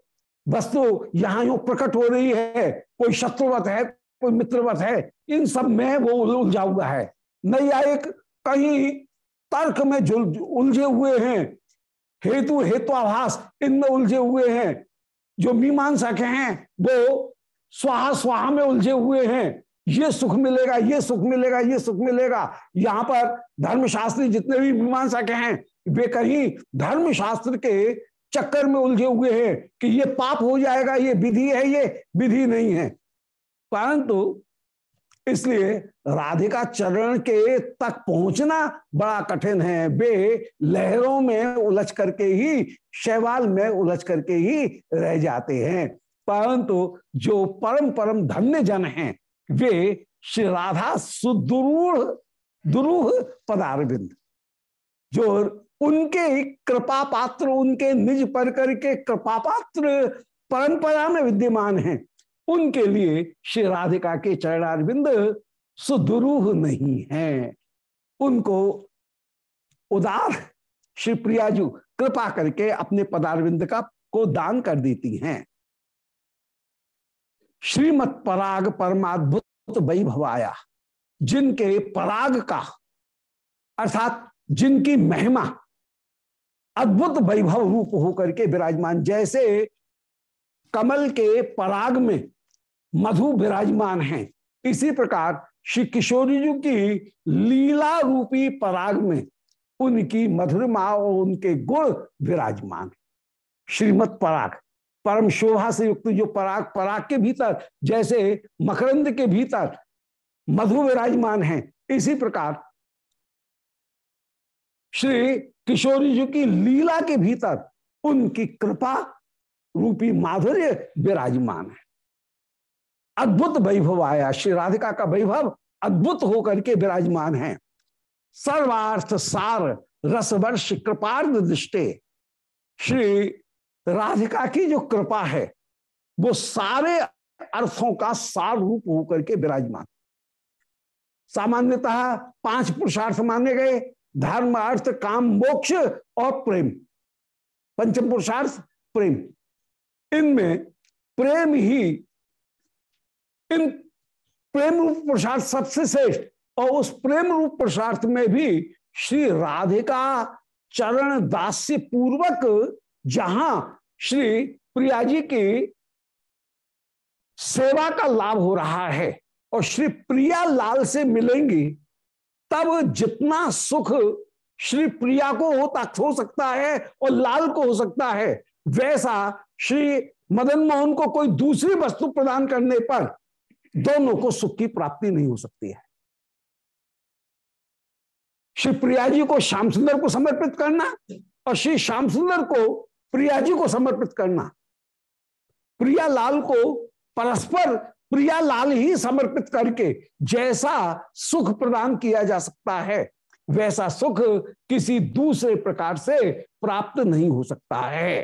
वस्तु यहाँ यूँ प्रकट हो रही है, कोई शत्रुवत है कोई मित्रवत है, इन सब में वो उलझा हुआ है। नैयायिक कहीं तर्क में उलझे हुए हैं। हेतु हेत्वाभास इनमें उलझे हुए हैं। जो मीमांसक हैं, वो स्वाहा स्वाहा में उलझे हुए हैं। ये सुख मिलेगा, ये सुख मिलेगा, ये सुख मिलेगा। यहाँ पर धर्मशास्त्री जितने भी मीमांसक हैं, वे कहीं धर्मशास्त्र के चक्कर में उलझे हुए हैं कि ये पाप हो जाएगा, ये विधि है, ये विधि नहीं है। परंतु इसलिए राधिका चरण के तक पहुँचना बड़ा कठिन है। वे लहरों में उलझ करके ही, शैवाल में उलझ करके ही रह जाते हैं। परंतु जो परम परम धन्य जन हैं, वे श्री राधा सुदूर दुरूह पदारविंद, जो उनके कृपा पात्र उनके निज परकर के कृपा पात्र परंपरा में विद्यमान हैं। उनके लिए श्री राधिका के चरणारविंद सुदुरूह नहीं है। उनको उदार श्री प्रियाजू कृपा करके अपने पदारविंद का, को दान कर देती हैं। श्रीमत पराग परमाद्भुत वैभवाया, जिनके पराग का, अर्थात जिनकी महिमा अद्भुत वैभव रूप होकर के विराजमान, जैसे कमल के पराग में मधु विराजमान हैं। इसी प्रकार श्री किशोरी जी की लीला रूपी पराग में उनकी मधुरमा और उनके गुण विराजमान। श्रीमद पराग, परम शोभा से युक्त जो पराग पराग के भीतर, जैसे मकरंद के भीतर मधु विराजमान है। इसी प्रकार श्री किशोरी जी की लीला के भीतर उनकी कृपा रूपी माधुर्य विराजमान है। अद्भुत वैभव आया। श्री राधिका का वैभव अद्भुत होकर के विराजमान है। सर्वार्थ सार रसवर्ष कृपार्थ दृष्टि। श्री राधिका की जो कृपा है, वो सारे अर्थों का सार रूप होकर के विराजमान। सामान्यतः पाँच पुरुषार्थ माने गए, धर्म, अर्थ, काम, मोक्ष और प्रेम। पंचम पुरुषार्थ, प्रेम। इनमें प्रेम ही इन प्रेम रूप पुरुषार्थ सबसे श्रेष्ठ। और उस प्रेम रूप पुरुषार्थ में भी श्री राधिका चरण दास्य पूर्वक जहाँ श्री प्रिया जी की सेवा का लाभ हो रहा है और श्री प्रिया लाल से मिलेंगी, तब जितना सुख श्री प्रिया को होता हो सकता है और लाल को हो सकता है, वैसा श्री मदन मोहन को कोई दूसरी वस्तु प्रदान करने पर दोनों को सुख की प्राप्ति नहीं हो सकती है। श्री प्रिया जी को श्याम सुंदर को समर्पित करना और श्री श्याम सुंदर को प्रिया जी को समर्पित करना। प्रिया लाल को परस्पर प्रिया लाल ही समर्पित करके जैसा सुख प्रदान किया जा सकता है, वैसा सुख किसी दूसरे प्रकार से प्राप्त नहीं हो सकता है।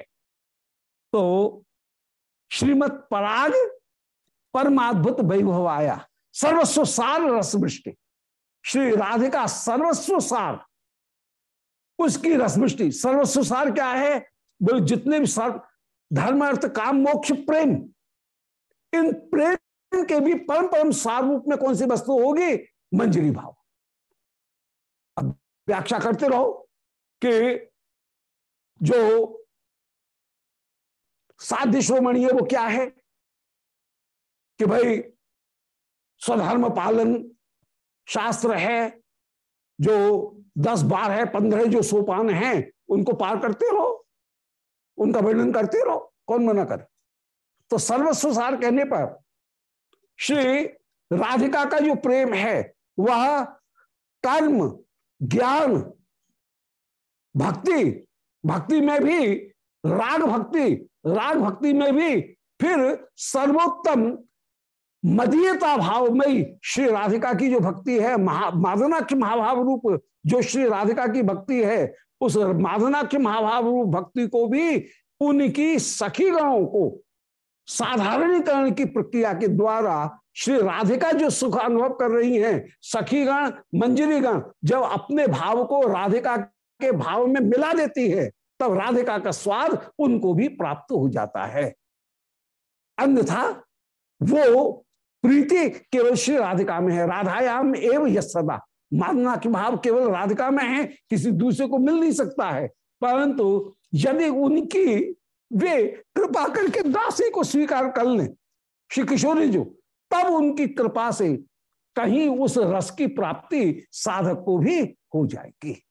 तो श्रीमत पराग परमाद्भुत वैभव आया सर्वस्व सार रस वृष्टि श्री राधिका सर्वस्व सार। उसकी रसमृष्टि, सर्वस्व सार क्या है? बोले, जितने भी सर्व धर्म, अर्थ, काम, मोक्ष, प्रेम, इन प्रेम के भी परम परम सार रूप में कौन सी वस्तु होगी? मंजरी भाव। अब व्याख्या करते रहो कि जो साध्य श्रोमणी है वो क्या है? कि भाई स्वधर्म पालन शास्त्र है, जो दस बार है, पंद्रह जो सोपान हैं, उनको पार करते रहो, उनका वर्णन करते रहो, कौन मना करे? तो सर्वस्व सार कहने पर श्री राधिका का जो प्रेम है, वह कर्म, ज्ञान, भक्ति भक्ति में भी राग भक्ति राग भक्ति में भी फिर सर्वोत्तम मदीयता भाव में श्री राधिका की जो भक्ति है, महा मादनाख्य महाभाव रूप, जो श्री राधिका की भक्ति है, उस मादनाख्य महाभाव रूप भक्ति को भी उनकी सखी गणों को साधारणीकरण की प्रक्रिया के द्वारा श्री राधिका जो सुख अनुभव कर रही हैं सखी गण मंजरी गण जब अपने भाव को राधिका के भाव में मिला देती है, तब राधिका का स्वाद उनको भी प्राप्त हो जाता है। अन्यथा वो प्रीति केवल श्री राधिका में है। राधायाम एवं यश सदा। मानना के भाव केवल राधिका में है, किसी दूसरे को मिल नहीं सकता है। परंतु यदि उनकी वे कृपा करके दासी को स्वीकार कर लें, श्री किशोरी जो, तब उनकी कृपा से कहीं उस रस की प्राप्ति साधक को भी हो जाएगी।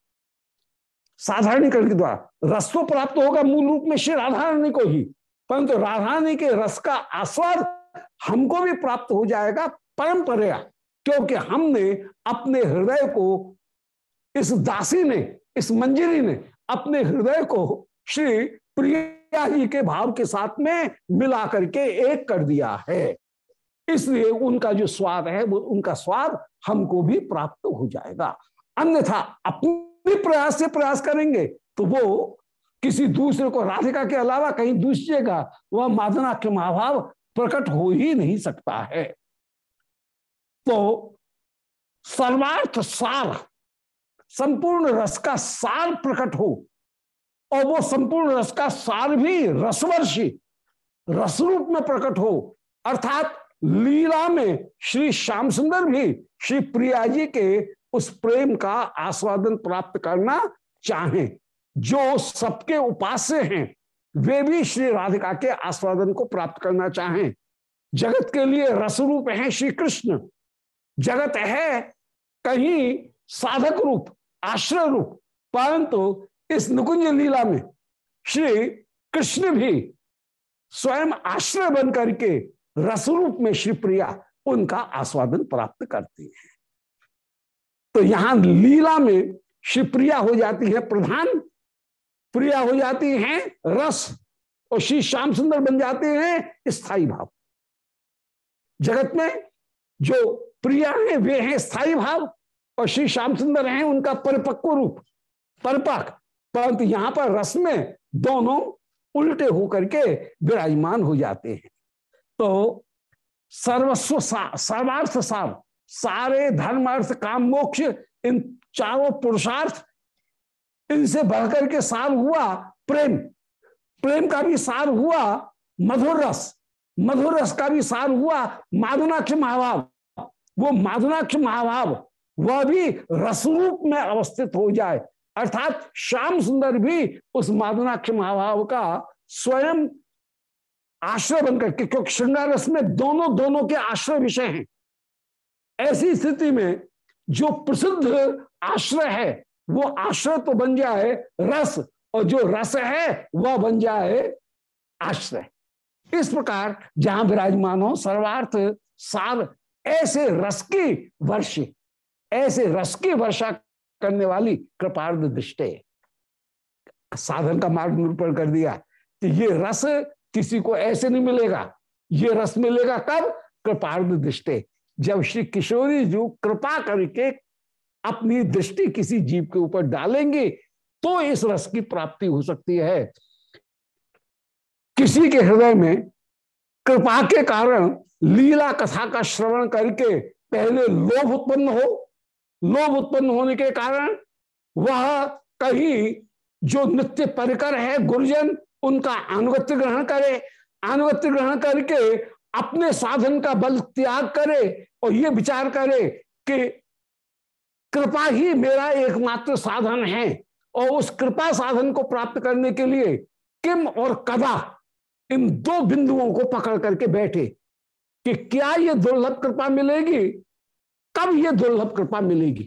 साधारणीकरण के द्वारा रस तो प्राप्त होगा मूल रूप में श्री राधारानी को ही, परंतु राधारानी के रस का आस्वाद हमको भी प्राप्त हो जाएगा परंपरा, क्योंकि हमने अपने हृदय को इस दासी ने, इस मंजरी ने अपने हृदय को श्री प्रिया जी के भाव के साथ में मिला करके एक कर दिया है। इसलिए उनका जो स्वाद है, वो उनका स्वाद हमको भी प्राप्त हो जाएगा। अन्यथा अपने प्रयास से प्रयास करेंगे तो वो किसी दूसरे को, राधिका के अलावा कहीं दूसरे का, वह मादना के महाभाव प्रकट हो ही नहीं सकता है। तो सर्वार्थ सार, संपूर्ण रस का सार प्रकट हो, और वो संपूर्ण रस का सार भी रसवर्षी रस रूप में प्रकट हो। अर्थात लीला में श्री श्याम सुंदर भी श्री प्रिया जी के उस प्रेम का आस्वादन प्राप्त करना चाहें, जो सबके उपास्य हैं। वे भी श्री राधिका के आस्वादन को प्राप्त करना चाहें। जगत के लिए रस रूप है श्री कृष्ण। जगत है कहीं साधक रूप, आश्रय रूप, परंतु इस नुकुंज लीला में श्री कृष्ण भी स्वयं आश्रय बन करके रस रूप में श्री प्रिया उनका आस्वादन प्राप्त करती है। तो यहाँ लीला में श्री प्रिया हो जाती है प्रधान प्रिया हो जाती हैं, रस, और श्री श्याम सुंदर बन जाते हैं स्थायी भाव। जगत में जो प्रिया है, वे हैं स्थायी भाव, और श्री श्याम सुंदर हैं उनका परिपक्व रूप, परिपक। परंतु यहाँ पर रस में दोनों उल्टे होकर के विराजमान हो जाते हैं। तो सर्वस्व सर्वार्थ सार, सारे धर्म अर्थ काम, मोक्ष, इन चारों पुरुषार्थ इनसे बढ़कर के सार हुआ प्रेम। प्रेम का भी सार हुआ मधुर रस। मधुर रस का भी सार हुआ माधुनाक्ष महाभाव। वो माधुनाक्ष महाभाव, वह भी रसरूप में अवस्थित हो जाए। अर्थात श्याम सुंदर भी उस माधुनाक्ष महाभाव का स्वयं आश्रय बनकर के क्योंकि श्रृंगार रस में दोनों दोनों के आश्रय विषय हैं। ऐसी स्थिति में जो प्रसिद्ध आश्रय है वो आश्रय तो बन जाए रस, और जो रस है, वह बन जाए आश्रय। इस प्रकार जहाँ विराजमान हो सर्वार्थ सार ऐसे रस की वर्ष, ऐसे रस की वर्षा करने वाली कृपार्ध दृष्टि। साधन का मार्ग निरूपण कर दिया कि ये रस किसी को ऐसे नहीं मिलेगा। ये रस मिलेगा कब कृपार्ध दृष्टि। जब श्री किशोरी जी कृपा करके अपनी दृष्टि किसी जीव के ऊपर डालेंगे तो इस रस की प्राप्ति हो सकती है। किसी के हृदय में कृपा के कारण लीला कथा का श्रवण करके पहले लोभ उत्पन्न हो। लोभ उत्पन्न होने के कारण वह कहीं जो नित्य परिकर है गुरुजन, उनका अनुगत्य ग्रहण करे, अनुगत्य ग्रहण करके अपने साधन का बल त्याग करे और ये विचार करे कि कृपा ही मेरा एकमात्र साधन है। और उस कृपा साधन को प्राप्त करने के लिए किम और कदा इन दो बिंदुओं को पकड़ करके बैठे कि क्या ये दुर्लभ कृपा मिलेगी? कब ये दुर्लभ कृपा मिलेगी?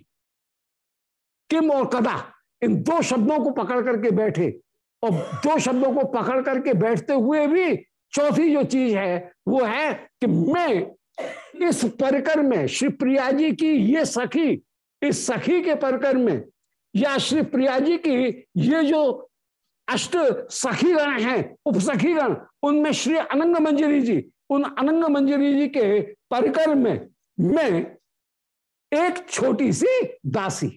किम और कदा इन दो शब्दों को पकड़ करके बैठे। और दो शब्दों को पकड़ करके बैठते हुए भी चौथी जो चीज़ है, वो है कि मैं इस परिकर में श्री प्रिया जी की ये सखी इस सखी के परिकर में या श्री प्रिया जी की ये जो अष्ट सखीगण हैं, उपसखीगण, उनमें श्री अनंग मंजरी जी, उन अनंग मंजरी जी के परिकर में मैं एक छोटी सी दासी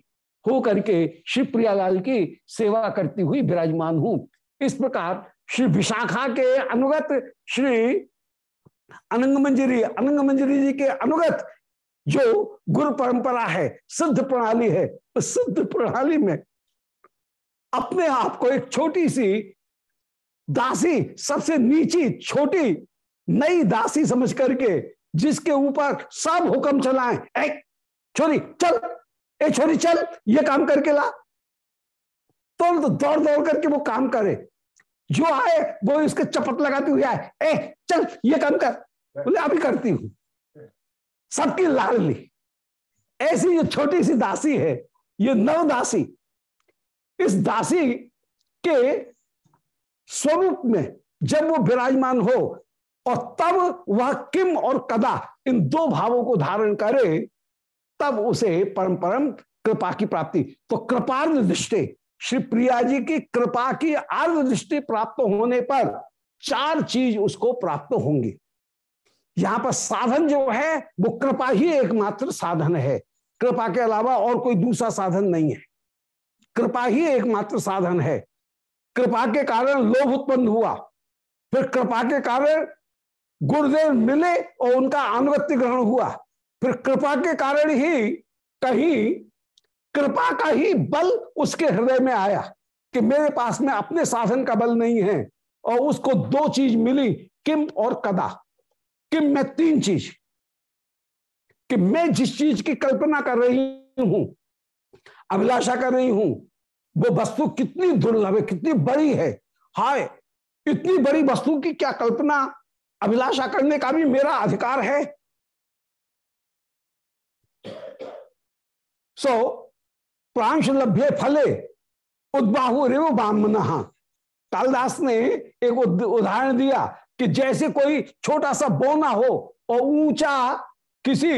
हो करके श्री प्रियालाल की सेवा करती हुई विराजमान हूँ। इस प्रकार श्री विशाखा के अनुगत श्री अनंग मंजरी अनंग मंजरी जी के अनुगत जो गुरु परंपरा है सिद्ध प्रणाली है, उस सिद्ध प्रणाली में अपने आप को एक छोटी सी दासी, सबसे नीची, छोटी, नई दासी समझ करके जिसके ऊपर सब हुक्म चलाए छोरी, चल ए छोरी, चल, ये काम करके ला। तो दौड़ दौड़ करके वो काम करे। जो आए, वो इसके चपट लगाती हुई आए ए चल, ये काम कर। बोले, अभी करती हूँ। सबकी लाडली। ऐसी जो छोटी सी दासी है, ये नव दासी, इस दासी के स्वरूप में जब वो विराजमान हो और तब वह किम और कदा इन दो भावों को धारण करे, तब उसे परम परम कृपा की प्राप्ति। तो कृपार्ध दृष्टि, श्री प्रिया जी की कृपा की अर्ध दृष्टि प्राप्त होने पर चार चीज़ उसको प्राप्त होंगी। यहाँ पर साधन जो है, वो कृपा ही एकमात्र साधन है। कृपा के अलावा और कोई दूसरा साधन नहीं है। कृपा ही एकमात्र साधन है। कृपा के कारण लोभ उत्पन्न हुआ। फिर कृपा के कारण गुरुदेव मिले और उनका अनुगत्य ग्रहण हुआ। फिर कृपा के कारण ही कहीं, कृपा का ही बल उसके हृदय में आया कि मेरे पास में अपने साधन का बल नहीं है और उसको दो चीज़ मिली किम और कदा। किम में तीन चीज़, कि मैं जिस चीज़ की कल्पना कर रही हूँ, अभिलाषा कर रही हूँ, वो वस्तु कितनी दुर्लभ है, कितनी बड़ी है? हाय, इतनी बड़ी वस्तु की क्या कल्पना? अभिलाषा करने का भी मेरा अधिकार है। सो प्रांश लभ्य फले, उद्बाहु रेव बामन। कालदास ने एक उदाहरण दिया कि जैसे कोई छोटा सा बोना हो और ऊँचा किसी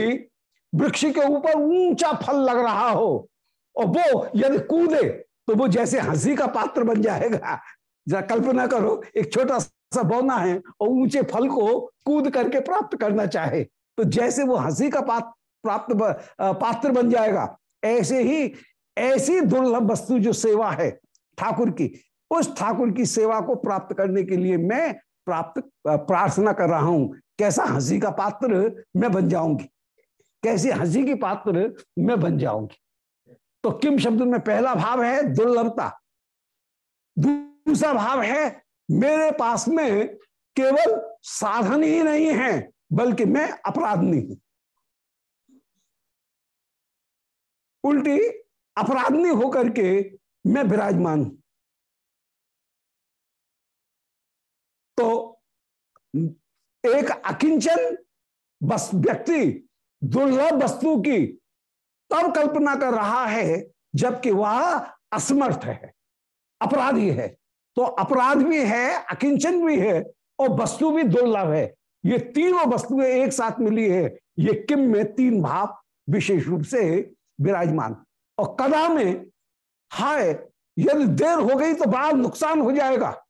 वृक्ष के ऊपर ऊँचा फल लग रहा हो और वो यदि कूदे तो वो जैसे हँसी का पात्र बन जाएगा। जरा कल्पना करो, एक छोटा सा बोना है और ऊँचे फल को कूद करके प्राप्त करना चाहे तो जैसे वो हँसी का पात्र प्राप्त पात्र बन जाएगा। ऐसे ही, ऐसी दुर्लभ वस्तु जो सेवा है ठाकुर की, उस ठाकुर की सेवा को प्राप्त करने के लिए मैं प्राप्त प्रार्थना कर रहा हूँ। कैसा हँसी का पात्र मैं बन जाऊँगी। कैसी हँसी की पात्र मैं बन जाऊँगी। तो किम शब्द में पहला भाव है दुर्लभता। दूसरा भाव है मेरे पास में केवल साधन ही नहीं है, बल्कि मैं अपराधनी हूँ। उल्टी अपराधनी होकर के मैं विराजमान हूँ। तो एक अकिंचन बस व्यक्ति, दुर्लभ वस्तु की तब कल्पना कर रहा है जबकि वह असमर्थ है, अपराधी है। तो अपराध भी है, अकिंचन भी है और वस्तु भी दुर्लभ है। ये तीनों वस्तुएँ एक साथ मिली है। ये किम में तीन भाव विशेष रूप से विराजमान। और कदा में, हाय, यदि देर हो गई तो बड़ा नुकसान हो जाएगा।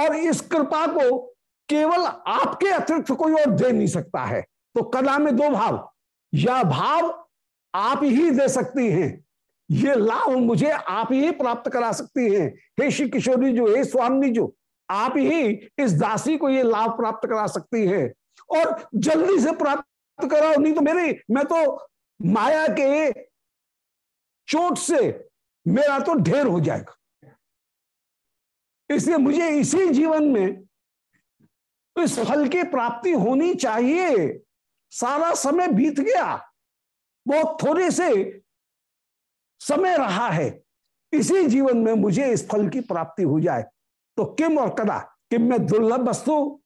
और इस कृपा को केवल आपके अतिरिक्त कोई और दे नहीं सकता है। तो कला में दो भाव। यह भाव आप ही दे सकती हैं। ये लाभ मुझे आप ही प्राप्त करा सकती हैं। हे श्री किशोरी जो, हे स्वामी जो, आप ही इस दासी को ये लाभ प्राप्त करा सकती है। और जल्दी से प्राप्त कराओ, नहीं तो मेरे, मैं तो माया के चोट से मेरा तो ढेर हो जाएगा। इसलिए मुझे इसी जीवन में इस फल की प्राप्ति होनी चाहिए। सारा समय बीत गया, बहुत थोड़े से समय रहा है, इसी जीवन में मुझे इस फल की प्राप्ति हो जाए। तो किम और कदा, किम में दुर्लभ वस्तु,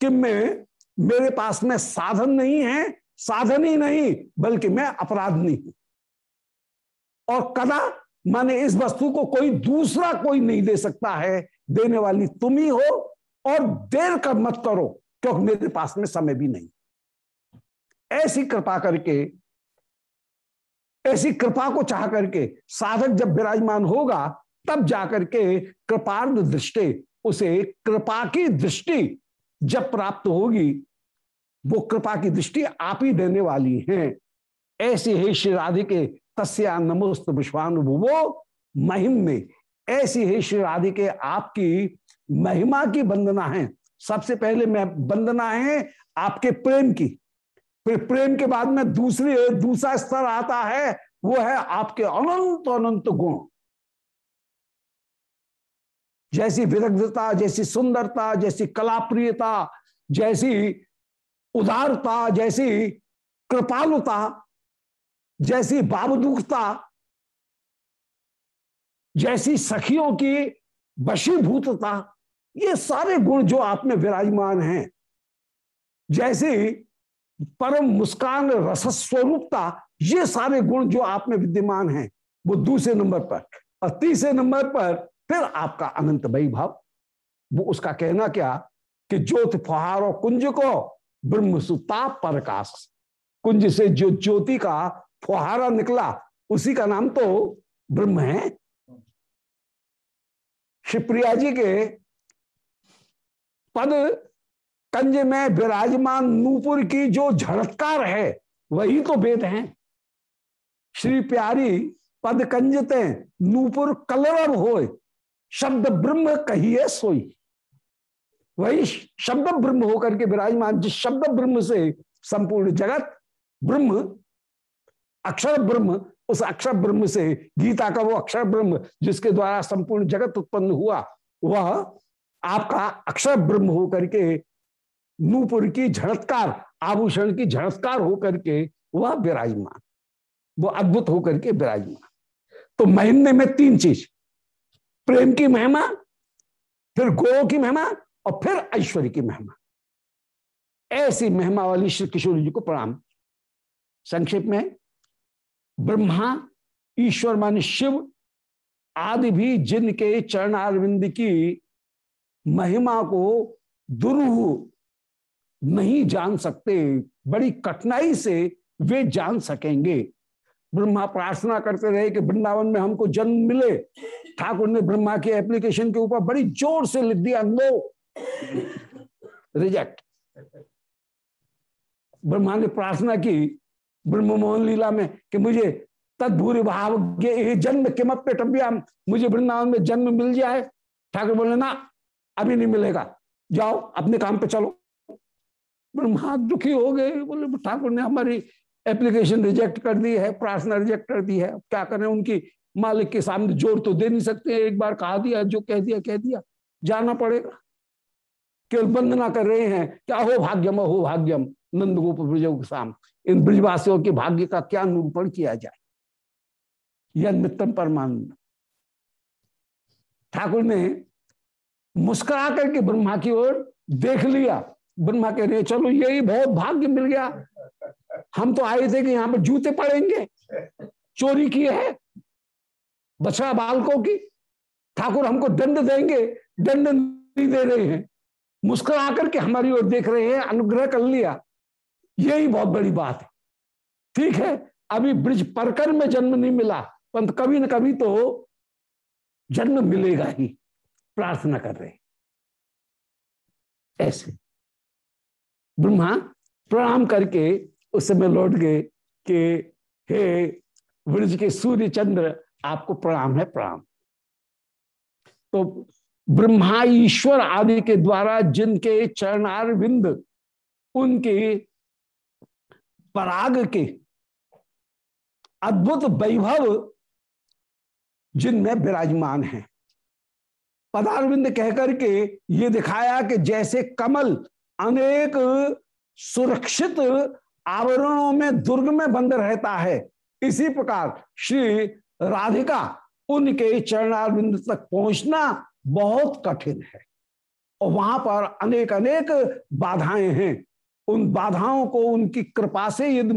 किम में मेरे पास में साधन नहीं है, साधन ही नहीं, बल्कि मैं अपराधनी हूँ। और कदा माने इस वस्तु को कोई दूसरा कोई नहीं दे सकता है। देने वाली तुम ही हो और देर कर मत करो, क्योंकि मेरे पास में समय भी नहीं। ऐसी कृपा करके, ऐसी कृपा को चाह करके साधक जब विराजमान होगा, तब जाकर के कृपार्थ दृष्टि, उसे कृपा की दृष्टि जब प्राप्त होगी, वो कृपा की दृष्टि आप ही देने वाली हैं। ऐसे ही श्री राधिके तस्या नमोस्त विश्वानुभुवो महिम में ऐसी ही श्री राधिके आपकी महिमा की वंदना है। सबसे पहले मैं वंदना है आपके प्रेम की। प्रेम के बाद में दूसरी दूसरा स्तर आता है, वो है आपके अनंत अनंत गुण। जैसी विदग्धता जैसी सुंदरता, जैसी कलाप्रियता, जैसी उदारता, जैसी कृपालुता जैसी बाबदुखता, जैसी सखियों की वशीभूतता, ये सारे गुण जो आप में विराजमान हैं, जैसे परम मुस्कान रसस्वरूपता, ये सारे गुण जो आप में विद्यमान हैं, वो दूसरे नंबर पर और तीसरे नंबर पर फिर आपका अनंत भाव वो उसका कहना क्या? कि ज्योत फुहार और कुंज को ब्रह्म सुता प्रकाश, कुंज से जो ज्योति का फुहारा निकला, उसी का नाम तो ब्रह्म है। शिवप्रिया जी के पद कंज में विराजमान नूपुर की जो झड़कार है, वही तो वेद है। श्री प्यारी पद कंजते नूपुर कलरव हो शब्द ब्रह्म कहिए सोई। वही शब्द ब्रह्म होकर के विराजमान, जिस शब्द ब्रह्म से संपूर्ण जगत ब्रह्म अक्षर ब्रह्म उस अक्षर ब्रह्म से गीता का वो अक्षर ब्रह्म जिसके द्वारा संपूर्ण जगत उत्पन्न हुआ, वह आपका अक्षर ब्रह्म होकर के नूपुर की झड़त्कार, आभूषण की झड़त्कार होकर के वह विराजमान, वो अद्भुत होकर के विराजमान। तो महीने में तीन चीज़, प्रेम की महिमा, फिर गो की महिमा और फिर ऐश्वर्य की महिमा। ऐसी महिमा वाली श्री किशोर जी को प्रणाम। संक्षेप में ब्रह्मा, ईश्वर मान शिव, आदि भी जिनके चरणारविंद की महिमा को दुरूह नहीं जान सकते, बड़ी कठिनाई से वे जान सकेंगे। ब्रह्मा प्रार्थना करते रहे कि वृंदावन में हमको जन्म मिले। ठाकुर ने ब्रह्मा की एप्लीकेशन के ऊपर बड़ी ज़ोर से लिख दिया नो रिजेक्ट ब्रह्मा ने प्रार्थना की ब्रह्म मोहन लीला में कि मुझे तदभूरि भाव के जन्म किमप्यटव्या मुझे वृंदावन में जन्म मिल जाए। ठाकुर बोले, ना, अभी नहीं मिलेगा। जाओ, अपने काम पे चलो। ब्रह्मा दुखी हो गए। बोले, ठाकुर ने हमारी एप्लीकेशन रिजेक्ट कर दी है, प्रार्थना रिजेक्ट कर दी है। क्या करें, उनकी मालिक के सामने ज़ोर तो दे नहीं सकते। एक बार कहा दिया, जो कह दिया कह दिया। जाना पड़ेगा। केवल वंदना कर रहे हैं क्या हो भाग्यम हो भाग्यम। नंद गोप ब्रजो साम इन ब्रजवासियों के भाग्य का क्या निरूपण किया जाए? यह मित्रम परमानंद। ठाकुर ने मुस्कुरा करके ब्रह्मा की ओर देख लिया। ब्रह्मा कह रहे, चलो, यही बहुत भाग्य मिल गया। हम तो आए थे कि यहाँ पर जूते पड़ेंगे। चोरी की है बछड़ा बालकों की। ठाकुर हमको दंड देंगे, दंड नहीं दे रहे हैं। मुस्कुरा करके हमारी ओर देख रहे हैं, अनुग्रह कर लिया। यही बहुत बड़ी बात है। ठीक है? अभी ब्रिज परकर में जन्म नहीं मिला परंतु कभी ना कभी तो जन्म मिलेगा ही। प्रार्थना कर रहे ऐसे। ब्रह्मा, प्रणाम करके उस समय लौट गए कि, हे ब्रज के सूर्य चंद्र आपको प्रणाम है, प्रणाम। तो ब्रह्मा ईश्वर आदि के द्वारा जिनके चरणार बिंद उनके पराग के अद्भुत वैभव जिनमें विराजमान है। पदारविंद कहकर के ये दिखाया कि जैसे कमल अनेक सुरक्षित आवरणों में दुर्ग में बंद रहता है, इसी प्रकार श्री राधिका उनके चरणारविंद तक पहुँचना बहुत कठिन है। और वहाँ पर अनेक अनेक बाधाएँ हैं। उन बाधाओं को उनकी कृपा से यदि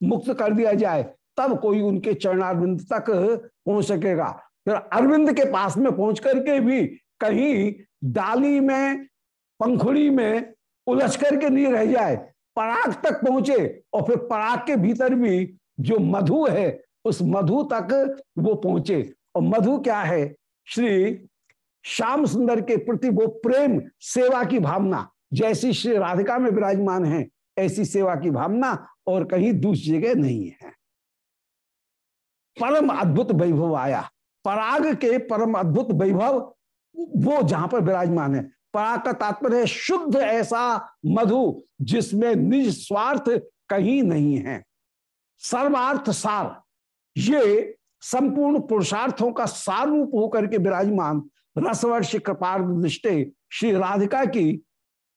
मुक्त कर दिया जाए, तब कोई उनके चरणारविंद तक पहुँच सकेगा। फिर अरविंद के पास में पहुँच करके भी कहीं डाली में, पंखुड़ी में उलझ करके नहीं रह जाए, पराग तक पहुँचे और फिर पराग के भीतर भी जो मधु है, उस मधु तक वो पहुँचे। और मधु क्या है? श्री श्याम सुंदर के प्रति वो प्रेम, सेवा की भावना। जैसी श्री राधिका में विराजमान है, ऐसी सेवा की भावना और कहीं दूसरी जगह नहीं है। परम अद्भुत वैभव आया। पराग के परम अद्भुत वैभव, वो जहाँ पर विराजमान है। पराग का तात्पर्य है, शुद्ध ऐसा मधु जिसमें निज स्वार्थ कहीं नहीं है। सर्वार्थ सार, ये संपूर्ण पुरुषार्थों का सार रूप होकर के विराजमान रसवर्ष कृपा दृष्टि श्री राधिका की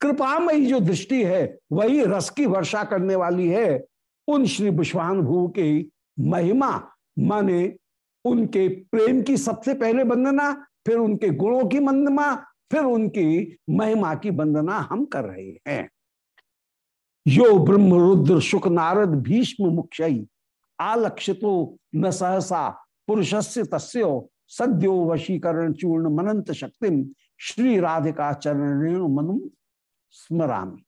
कृपामयी जो दृष्टि है, वही रस की वर्षा करने वाली है। उन श्री विश्वानुभू की महिमा, माने उनके प्रेम की सबसे पहले वंदना, फिर उनके गुणों की वंदना, फिर उनकी महिमा की वंदना हम कर रहे हैं। यो ब्रह्म रुद्र शुक नारद भीष्म मुख्य, आलक्षितो न सहसा पुरुषस्य तस्यो, सद्यो वशीकरण चूर्ण मनंत शक्तिम श्री राधिका चरण मनु स्मरामी।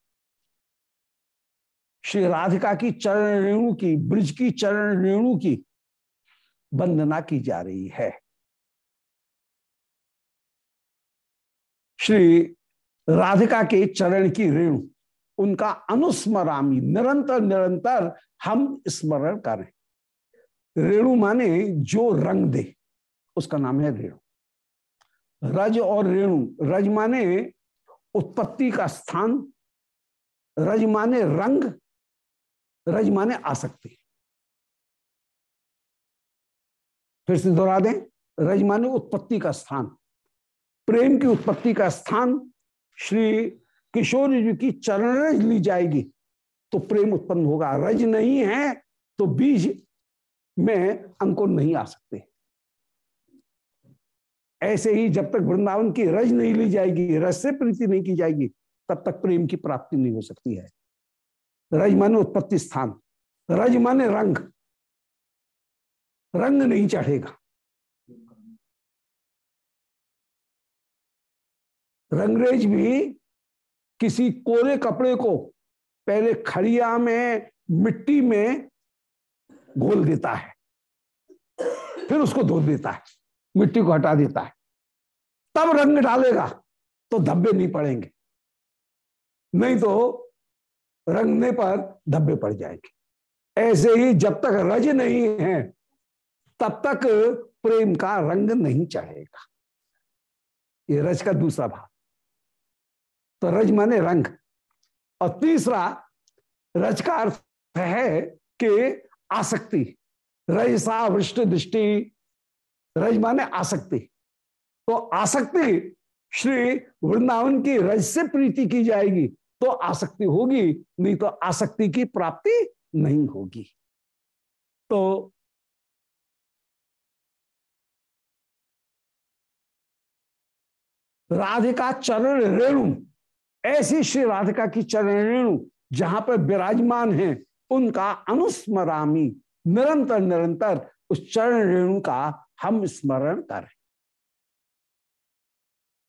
श्री राधिका की चरण रेणु की, ब्रिज की चरण रेणु की वंदना की जा रही है। श्री राधिका के चरण की रेणु, उनका अनुस्मरामी, निरंतर निरंतर हम स्मरण करें। रेणु माने जो रंग दे, उसका नाम है रेणु। रज और रेणु, रज माने उत्पत्ति का स्थान रज माने रंग रज माने आसक्ति। फिर से दोहरा दें रज माने उत्पत्ति का स्थान। प्रेम की उत्पत्ति का स्थान, श्री किशोर जी की चरण रज ली जाएगी तो प्रेम उत्पन्न होगा। रज नहीं है तो बीज में अंकुर नहीं आ सकते। ऐसे ही जब तक वृंदावन की रज नहीं ली जाएगी रज से प्रीति नहीं की जाएगी, तब तक प्रेम की प्राप्ति नहीं हो सकती है। रज माने उत्पत्ति स्थान, रज माने रंग। रंग नहीं चढ़ेगा। रंगरेज भी किसी कोरे कपड़े को पहले खड़िया में, मिट्टी में घोल देता है, फिर उसको धो देता है। मिट्टी को हटा देता है। तब रंग डालेगा तो धब्बे नहीं पड़ेंगे। नहीं तो रंगने पर धब्बे पड़ जाएँगे। ऐसे ही जब तक रज नहीं है, तब तक प्रेम का रंग नहीं चढ़ेगा। ये रज का दूसरा भाग। तो रज माने रंग। और तीसरा, रज का अर्थ है कि आसक्ति। रजसा वृष्ट दृष्टि रज माने आसक्ति। तो आसक्ति श्री वृंदावन की रज से प्रीति की जाएगी तो आसक्ति होगी, नहीं तो आसक्ति की प्राप्ति नहीं होगी। तो राधिका चरण रेणु, ऐसी श्री राधिका की चरण रेणु, जहाँ पर विराजमान है, उनका अनुस्मरामी निरंतर निरंतर उस चरण रेणु का हम स्मरण करें।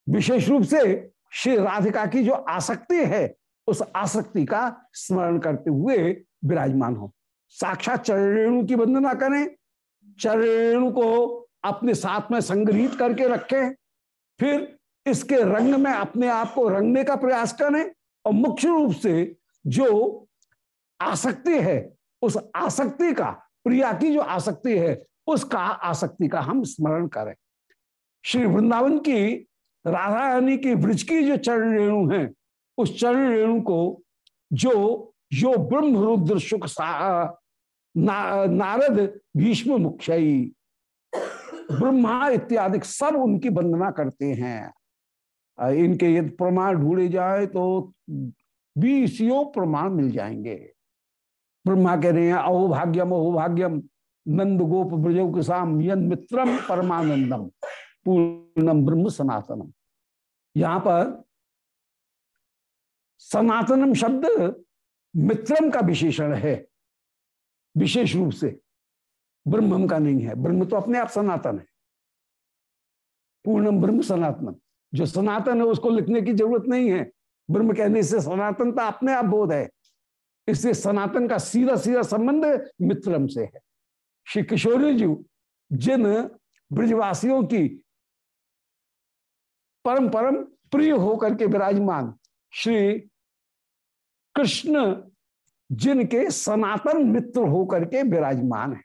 विशेष रूप से श्री राधिका की जो आसक्ति है, उस आसक्ति का स्मरण करते हुए विराजमान हो। साक्षात चरण रेणु की वंदना करें। चरण रेणु को अपने साथ में संग्रहित करके रखें। फिर इसके रंग में अपने आप को रंगने का प्रयास करें और मुख्य रूप से जो आसक्ति है, उस आसक्ति का, प्रिया की जो आसक्ति है उसका आसक्ति का हम स्मरण करें। श्री वृंदावन की राधा रानी की ब्रज की जो चरण रेणु है उस चरण रेणु को जो जो ब्रह्म रुद्र सुख ना, नारद भीष्म मुख्य ब्रह्मा इत्यादि सब उनकी वंदना करते हैं। इनके यदि प्रमाण ढूंढे जाए तो बीसियों प्रमाण मिल जाएँगे। ब्रह्मा कह रहे हैं अहोभाग्यम अहोभाग्यम नंद गोप ब्रजो किसाम यन मित्रम परमानंदम, पूर्णम ब्रह्म सनातनम। यहाँ पर सनातनम शब्द मित्रम का विशेषण है, विशेष रूप से। ब्रह्म का नहीं है, ब्रह्म तो अपने आप सनातन है। पूर्णम ब्रह्म सनातनम, जो सनातन है उसको लिखने की ज़रूरत नहीं है। ब्रह्म कहने से सनातनता अपने आप बोध है इससे सनातन का सीधा सीधा संबंध मित्रम से है। श्री किशोरी जी, जिन ब्रजवासियों की परम परम प्रिय होकर के विराजमान श्री कृष्ण, जिनके सनातन मित्र होकर के विराजमान है।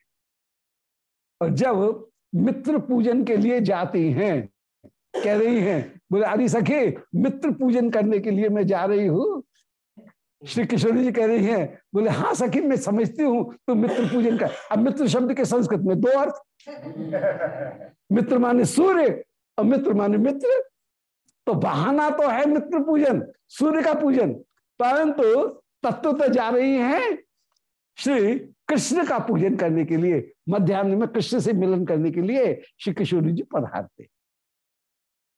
और जब मित्र पूजन के लिए जाती हैं, कह रही हैं बोले अरे सखे, मित्र पूजन करने के लिए मैं जा रही हूँ। श्री किशोर जी कह रही हैं, बोले हाँ सखी, मैं समझती हूँ तो मित्र पूजन का अब मित्र शब्द के संस्कृत में दो अर्थ। मित्र माने सूर्य और मित्र माने मित्र। तो बहाना तो है मित्र पूजन, सूर्य का पूजन। परंतु तत्व तो जा रही हैं श्री कृष्ण का पूजन करने के लिए, मध्यान्ह में कृष्ण से मिलन करने के लिए श्री किशोरी जी पधारते।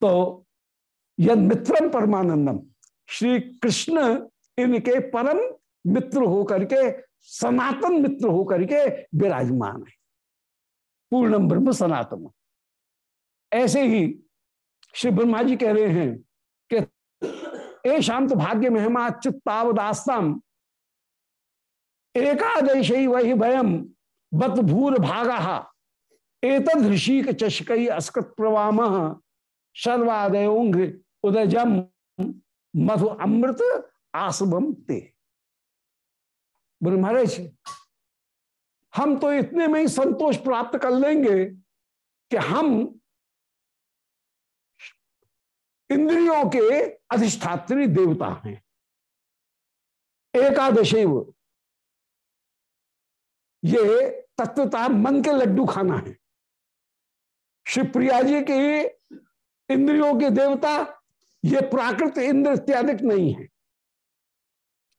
तो यद मित्रम परमानंदम, श्री कृष्ण इनके परम मित्र होकर के, सनातन मित्र होकर के विराजमान है। पूर्णम ब्रह्म सनातन ऐसे ही श्री ब्रह्मा जी कह रहे हैं कि, ए शांत भाग्य महिमा चित्तावदास्तम, एकादश वही वयम बत भूर भागा, एतद ऋषिक चषक अस्कृत प्रवाम सर्वादय उदयजम मधु अमृत आसबम ते। बोले, महाराज, हम तो इतने में ही संतोष प्राप्त कर लेंगे कि हम इंद्रियों के अधिष्ठात्री देवता हैं। एकादशेव, ये तत्वता मन के लड्डू खाना है। शिवप्रिया जी के इंद्रियों के देवता, ये प्राकृत इंद्र इत्यादि नहीं है।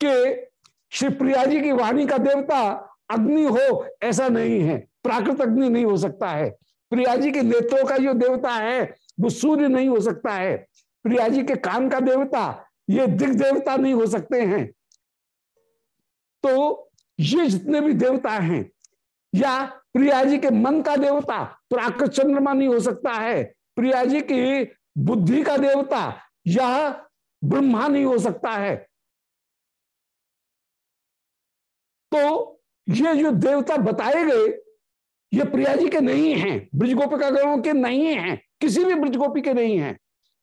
कि श्री प्रिया जी की वाणी का देवता अग्नि हो, ऐसा नहीं है। प्राकृत अग्नि नहीं हो सकता है। प्रिया जी के नेत्रों का जो देवता है, वो सूर्य नहीं हो सकता है। प्रिया जी के कान का देवता, ये दिग देवता नहीं हो सकते हैं। तो ये जितने भी देवता हैं, या प्रिया जी के मन का देवता, प्राकृत चंद्रमा नहीं हो सकता है। प्रिया जी की बुद्धि का देवता यह ब्रह्मा नहीं हो सकता है। तो ये जो देवता बताए गए, ये प्रिया जी के नहीं हैं ब्रजगोपिका गणों के नहीं हैं, किसी भी ब्रजगोपी के नहीं हैं।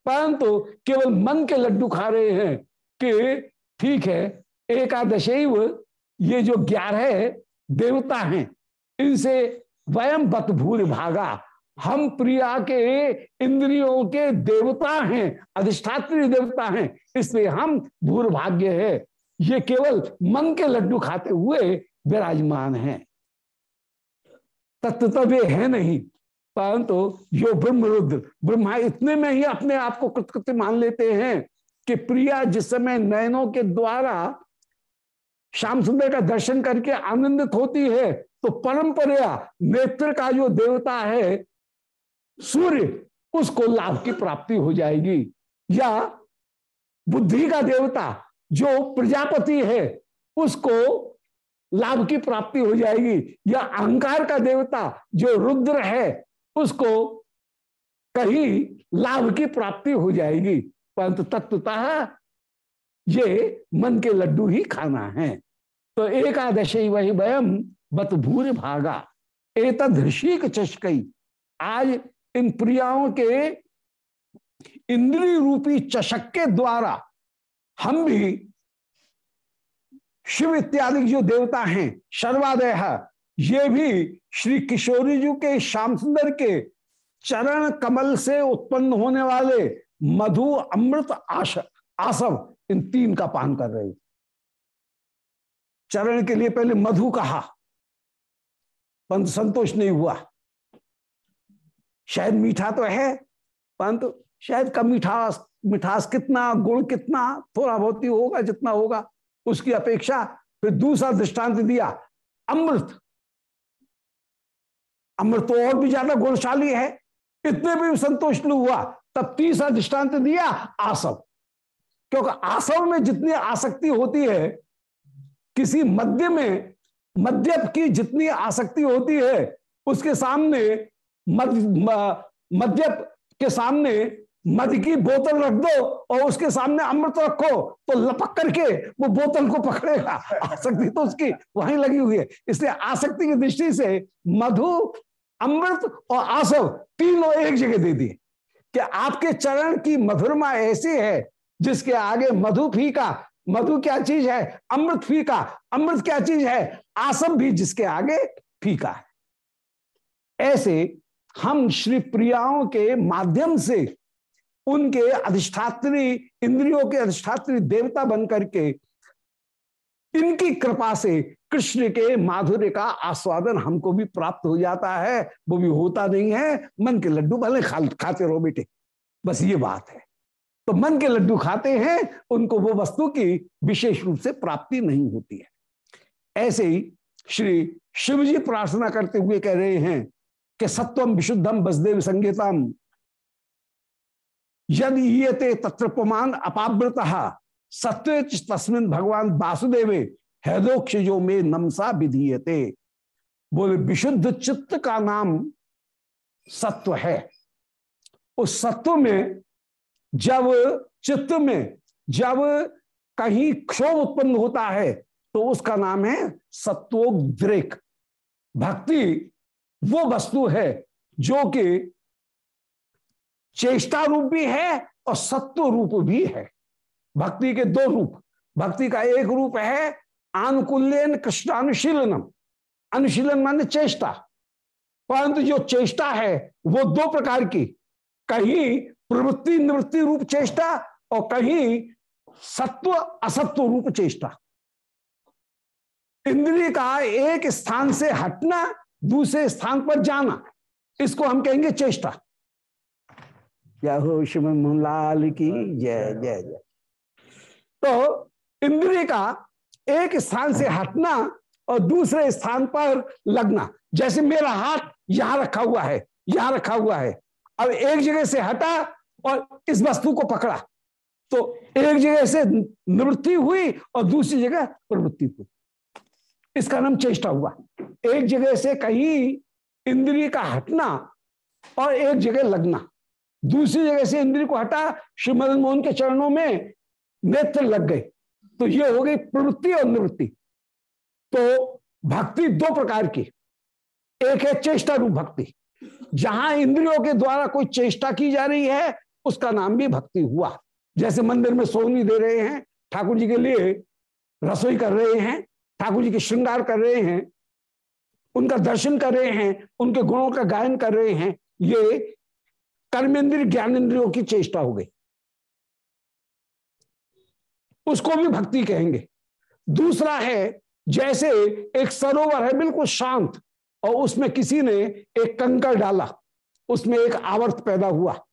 परंतु केवल मन के लड्डू खा रहे हैं कि ठीक है एकादश ये जो ग्यारह देवता हैं, इनसे वयम बत भूर भागा। हम प्रिया के इंद्रियों के देवता हैं, अधिष्ठात्री देवता हैं, इसलिए हम भूर्भाग्य है। ये केवल मन के लड्डू खाते हुए विराजमान हैं। तत्व ये है नहीं, परंतु तो यो ब्रह्म रुद्र ब्रह्मा इतने में ही अपने आप को कृतकृत्य मान लेते हैं कि प्रिया जिस समय नयनों के द्वारा श्याम सुंदर का दर्शन करके आनंदित होती है तो परंपरा नेत्र का जो देवता है, सूर्य, उसको लाभ की प्राप्ति हो जाएगी। या बुद्धि का देवता जो प्रजापति है, उसको लाभ की प्राप्ति हो जाएगी। या अहंकार का देवता जो रुद्र है, उसको कहीं लाभ की प्राप्ति हो जाएगी। परंतु तत्वतः ये मन के लड्डू ही खाना है। तो एकादशी वही वयम बत भूर भागा। एतद ऋषिक चषकई आज इन प्रियाओं के इंद्रिय रूपी चषक के द्वारा हम भी शिव इत्यादि जो देवता हैं, सर्वादय, ये भी श्री किशोरी जी के श्याम सुंदर के चरण कमल से उत्पन्न होने वाले मधु, अमृत, आश, आसव, इन तीन का पान कर रहे चरण के लिए पहले मधु कहा। पंत संतोष नहीं हुआ। शायद मीठा तो है, परंतु शायद का मिठास मिठास कितना, गुण कितना, थोड़ा बहुत ही होगा जितना होगा। उसकी अपेक्षा फिर दूसरा दृष्टांत दिया, अमृत। अमृत तो और भी ज़्यादा गुणशाली है। इतने भी संतोष नहीं हुआ, तब तीसरा दृष्टांत दिया, आसव। क्योंकि आसव में जितनी आसक्ति होती है, किसी मध्य में, मध्य की जितनी आसक्ति होती है, उसके सामने मध्य के सामने मध की बोतल रख दो और उसके सामने अमृत रखो तो लपक करके वो बोतल को पकड़ेगा। आसक्ति तो उसकी वहीं लगी हुई है। इसलिए आसक्ति की दृष्टि से मधु, अमृत और आसव तीनों एक जगह दे दिए। कि आपके चरण की मधुरमा ऐसी है, जिसके आगे मधु फीका। मधु क्या चीज़ है? अमृत फीका। अमृत क्या चीज़ है? आसम भी जिसके आगे फीका है। ऐसे हम श्री प्रियाओं के माध्यम से उनके अधिष्ठात्री इंद्रियों के अधिष्ठात्री देवता बन करके इनकी कृपा से कृष्ण के माधुर्य का आस्वादन हमको भी प्राप्त हो जाता है। वो भी होता नहीं है। मन के लड्डू भले खाते रहो बेटे, बस ये बात है। तो मन के लड्डू खाते हैं, उनको वो वस्तु की विशेष रूप से प्राप्ति नहीं होती है। ऐसे ही श्री शिव जी प्रार्थना करते हुए कह रहे हैं कि सत्वम विशुद्धम बसदेव संगीतम यद ईयते तत्र पुमान अपावृत सत्व तस्मिन भगवान वासुदेवे जो में नमसा विधीयते। बोले, विशुद्ध चित्त का नाम सत्व है। उस सत्व में जब चित्त में जब कहीं क्षोभ उत्पन्न होता है तो उसका नाम है सत्वोद्रेक। भक्ति वो वस्तु है जो कि चेष्टा रूप भी है और सत्व रूप भी है। भक्ति के दो रूप। भक्ति का एक रूप है आनुकूल्यन कृष्णानुशीलनम। अनुशीलन माने चेष्टा। परंतु जो चेष्टा है, वो दो प्रकार की। कहीं प्रवृत्ति निवृत्ति रूप चेष्टा और कहीं सत्व असत्व रूप चेष्टा। इंद्रिय का एक स्थान से हटना, दूसरे स्थान पर जाना, इसको हम कहेंगे चेष्टा। जय हो शिव लाल की? जय जय जय। तो इंद्रिय का एक स्थान से हटना और दूसरे स्थान पर लगना। जैसे मेरा हाथ यहाँ रखा हुआ है यहाँ रखा हुआ है। अब एक जगह से हटा और इस वस्तु को पकड़ा। तो एक जगह से निवृत्ति हुई और दूसरी जगह प्रवृत्ति हुई। इसका नाम चेष्टा हुआ। एक जगह से कहीं इंद्रिय का हटना और एक जगह लगना। दूसरी जगह से इंद्रिय को हटा, श्री मदन मोहन के चरणों में नेत्र लग गए। तो ये हो गई प्रवृत्ति और निवृत्ति। तो भक्ति दो प्रकार की। एक है चेष्टा रूप भक्ति। जहाँ इंद्रियों के द्वारा कोई चेष्टा की जा रही है, उसका नाम भी भक्ति हुआ। जैसे मंदिर में सोनी दे रहे हैं, ठाकुर जी के लिए रसोई कर रहे हैं, ठाकुर जी के श्रृंगार कर रहे हैं, उनका दर्शन कर रहे हैं, उनके गुणों का गायन कर रहे हैं, ये कर्मेंद्रिय ज्ञानेन्द्रियों की चेष्टा हो गई। उसको भी भक्ति कहेंगे। दूसरा है, जैसे एक सरोवर है, बिल्कुल शांत, और उसमें किसी ने एक कंकर डाला, उसमें एक आवर्त पैदा हुआ।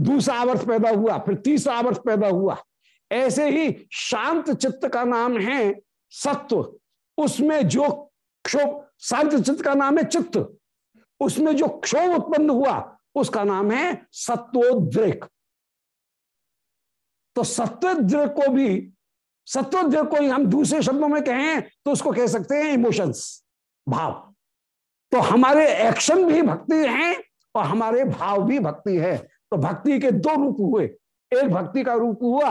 दूसरा आवर्त पैदा हुआ, फिर तीसरा आवर्त पैदा हुआ। ऐसे ही शांत चित्त का नाम है सत्व। उसमें जो क्षोभ शांत चित्त का नाम है चित्त। उसमें जो क्षोभ उत्पन्न हुआ उसका नाम है सत्वोद्रेक। तो सत्वोद्रेक को भी, सत्वोद्रेक को हम दूसरे शब्दों में कहें तो उसको कह सकते हैं इमोशंस भाव। तो हमारे एक्शन भी भक्ति हैं और हमारे भाव भी भक्ति है। तो भक्ति के दो रूप हुए। एक भक्ति का रूप हुआ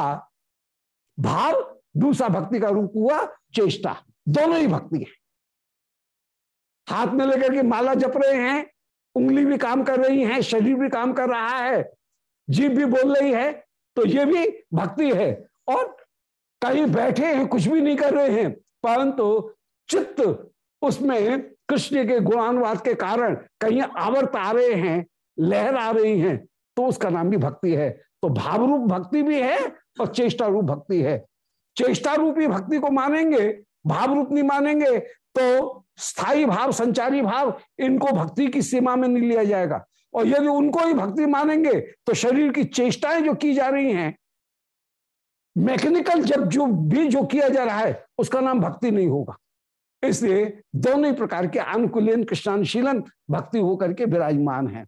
भाव, दूसरा भक्ति का रूप हुआ चेष्टा। दोनों ही भक्ति है। हाथ में लेकर के माला जप रहे हैं उंगली भी काम कर रही है, शरीर भी काम कर रहा है जीव भी बोल रही है तो ये भी भक्ति है। और कहीं बैठे हैं, कुछ भी नहीं कर रहे हैं, परंतु चित्त उसमें कृष्ण के गुणानुवाद के कारण कहीं आवर्त आ रहे हैं, लहर आ रही हैं तो उसका नाम भी भक्ति है। तो भाव रूप भक्ति भी है और चेष्टा रूप भक्ति है। चेष्टा रूपी भक्ति को मानेंगे भाव रूप नहीं मानेंगे तो स्थायी भाव, संचारी भाव, इनको भक्ति की सीमा में नहीं लिया जाएगा। और यदि उनको ही भक्ति मानेंगे तो शरीर की चेष्टाएँ जो की जा रही हैं, मैकेनिकल जब जो भी जो किया जा रहा है, उसका नाम भक्ति नहीं होगा। इसलिए दोनों ही प्रकार के अनुकूलन, कृष्णानुशीलन, भक्ति होकर के विराजमान है।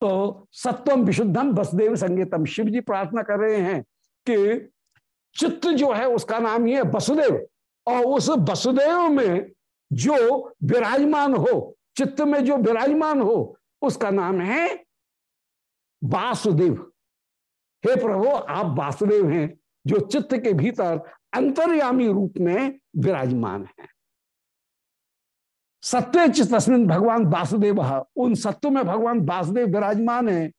तो सत्वम विशुद्धम वसुदेव संगीतम शिव जी प्रार्थना कर रहे हैं कि चित्त जो है, उसका नाम ही है वसुदेव। और उस वसुदेव में जो विराजमान हो, चित्त में जो विराजमान हो, उसका नाम है वासुदेव। हे प्रभु, आप वासुदेव हैं, जो चित्त के भीतर अंतर्यामी रूप में विराजमान है। सत्य तस्मिन भगवान वासुदेव उन सत्य में भगवान वासुदेव विराजमान है।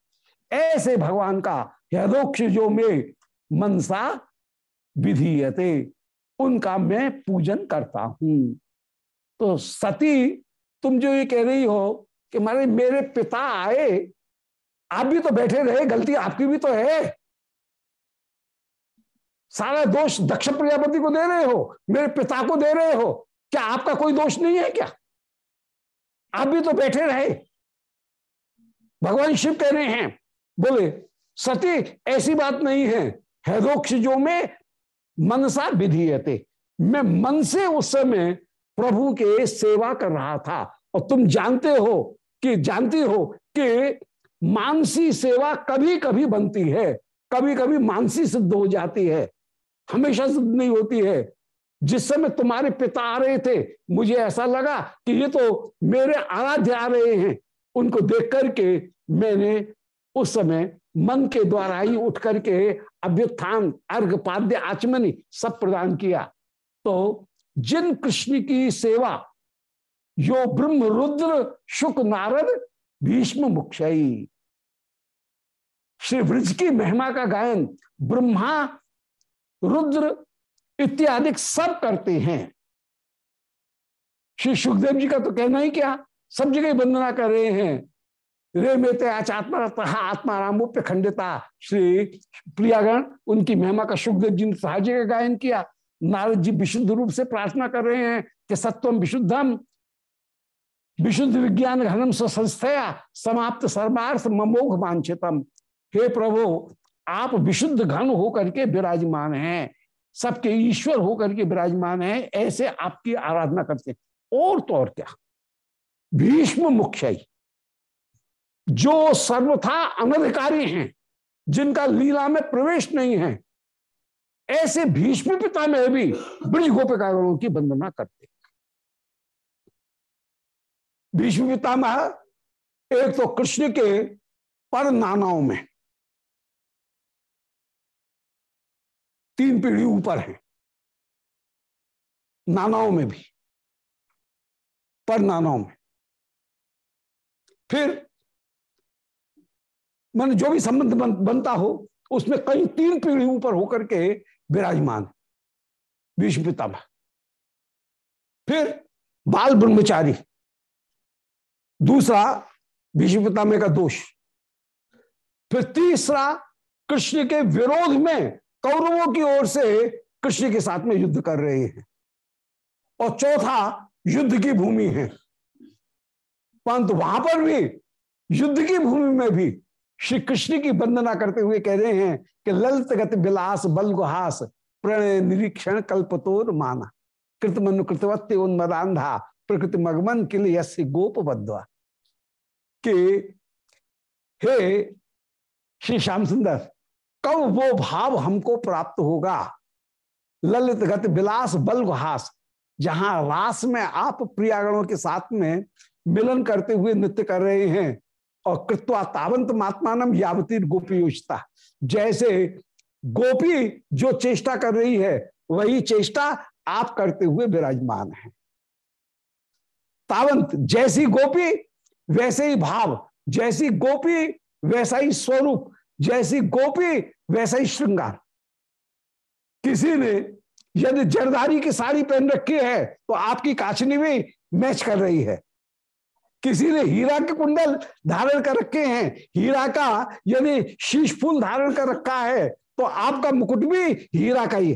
ऐसे भगवान का हृदोक्ष जो में मनसा विधीयते। उनका मैं पूजन करता हूँ। तो सती, तुम जो ये कह रही हो कि मारे मेरे पिता आए, आप भी तो बैठे रहे, गलती आपकी भी तो है। सारा दोष दक्ष प्रजापति को दे रहे हो, मेरे पिता को दे रहे हो, क्या आपका कोई दोष नहीं है क्या? आप भी तो बैठे रहे। भगवान शिव कह रहे हैं, बोले, सती, ऐसी बात नहीं है हैदोक्ष जो में मनसा विधि विधीयते। मैं मन से उस समय प्रभु के सेवा कर रहा था। और तुम जानते हो कि, जानती हो कि मानसी सेवा कभी कभी बनती है। कभी कभी मानसी सिद्ध हो जाती है। हमेशा सिद्ध नहीं होती है। जिस समय तुम्हारे पिता आ रहे थे, मुझे ऐसा लगा कि ये तो मेरे आराध्य आ रहे हैं। उनको देख करके मैंने उस समय मन के द्वारा ही उठ करके अभ्युत्थान अर्घ पाद्य, आचमनी सब प्रदान किया। तो जिन कृष्ण की सेवा, यो ब्रह्म रुद्र, शुक नारद, भीष्म मुक्षयी श्री ब्रज की महिमा का गायन ब्रह्मा, रुद्र इत्यादि सब करते हैं। श्री सुखदेव जी का तो कहना ही क्या, सब जगह वंदना कर रहे हैं। रे मेते आचात्मा आत्मा रामोप्य खंडिता। श्री प्रियागण, उनकी महिमा का सुखदेव जी ने साहजी का गायन किया। नारद जी विशुद्ध रूप से प्रार्थना कर रहे हैं कि सत्वम विशुद्धम, विशुद्ध विज्ञान घनम संस्थया समाप्त सर्वार्थ ममोघ वांछितम। हे प्रभु, आप विशुद्ध घन होकर के विराजमान हैं। सबके ईश्वर होकर के विराजमान हैं, ऐसे आपकी आराधना करते हैं। और तो और क्या? भीष्म मुख्य जो सर्वथा अनधिकारी हैं, जिनका लीला में प्रवेश नहीं है ऐसे भीष्म पिता में भी ब्रज गोपिकागणों की वंदना करते भीष्म पितामह एक तो कृष्ण के पर नानाओं में तीन पीढ़ी ऊपर है। नानाओं में भी पर नानाओं में। फिर मन जो भी संबंध बन, बनता हो उसमें कई तीन पीढ़ी ऊपर होकर के विराजमान भीष्म पितामह फिर बाल ब्रह्मचारी दूसरा भीष्म पितामह का दोष फिर तीसरा कृष्ण के विरोध में कौरवों की ओर से कृष्ण के साथ में युद्ध कर रहे हैं और चौथा युद्ध की भूमि है परंतु वहाँ पर भी युद्ध की भूमि में भी श्री कृष्ण की वंदना करते हुए कह रहे हैं कि ललित गति विलास बल गुहास, प्रणय निरीक्षण कल्पतोर माना। कृतमनु कृतवत्य उन्मदांधा प्रकृति मगमन के लिए यस्य गोप बद्वा कि हे श्री श्याम सुंदर, कब वो भाव हमको प्राप्त होगा? ललित गति विलास बल गुहास, जहाँ रास में आप प्रियागणों के साथ में मिलन करते हुए नृत्य कर रहे हैं और कृत्वा तावंत महात्मानम यावती गोपी उचता जैसे गोपी जो चेष्टा कर रही है, वही चेष्टा आप करते हुए विराजमान है। तावंत जैसी गोपी, वैसे ही भाव, जैसी गोपी, वैसा ही स्वरूप, जैसी गोपी, वैसा ही श्रृंगार। किसी ने यदि जरदारी की साड़ी पहन रखी है तो आपकी काचनी भी मैच कर रही है। किसी ने हीरा के कुंडल धारण कर रखे हैं। हीरा का यदि शीश फूल धारण कर रखा है तो आपका मुकुट भी हीरा का ही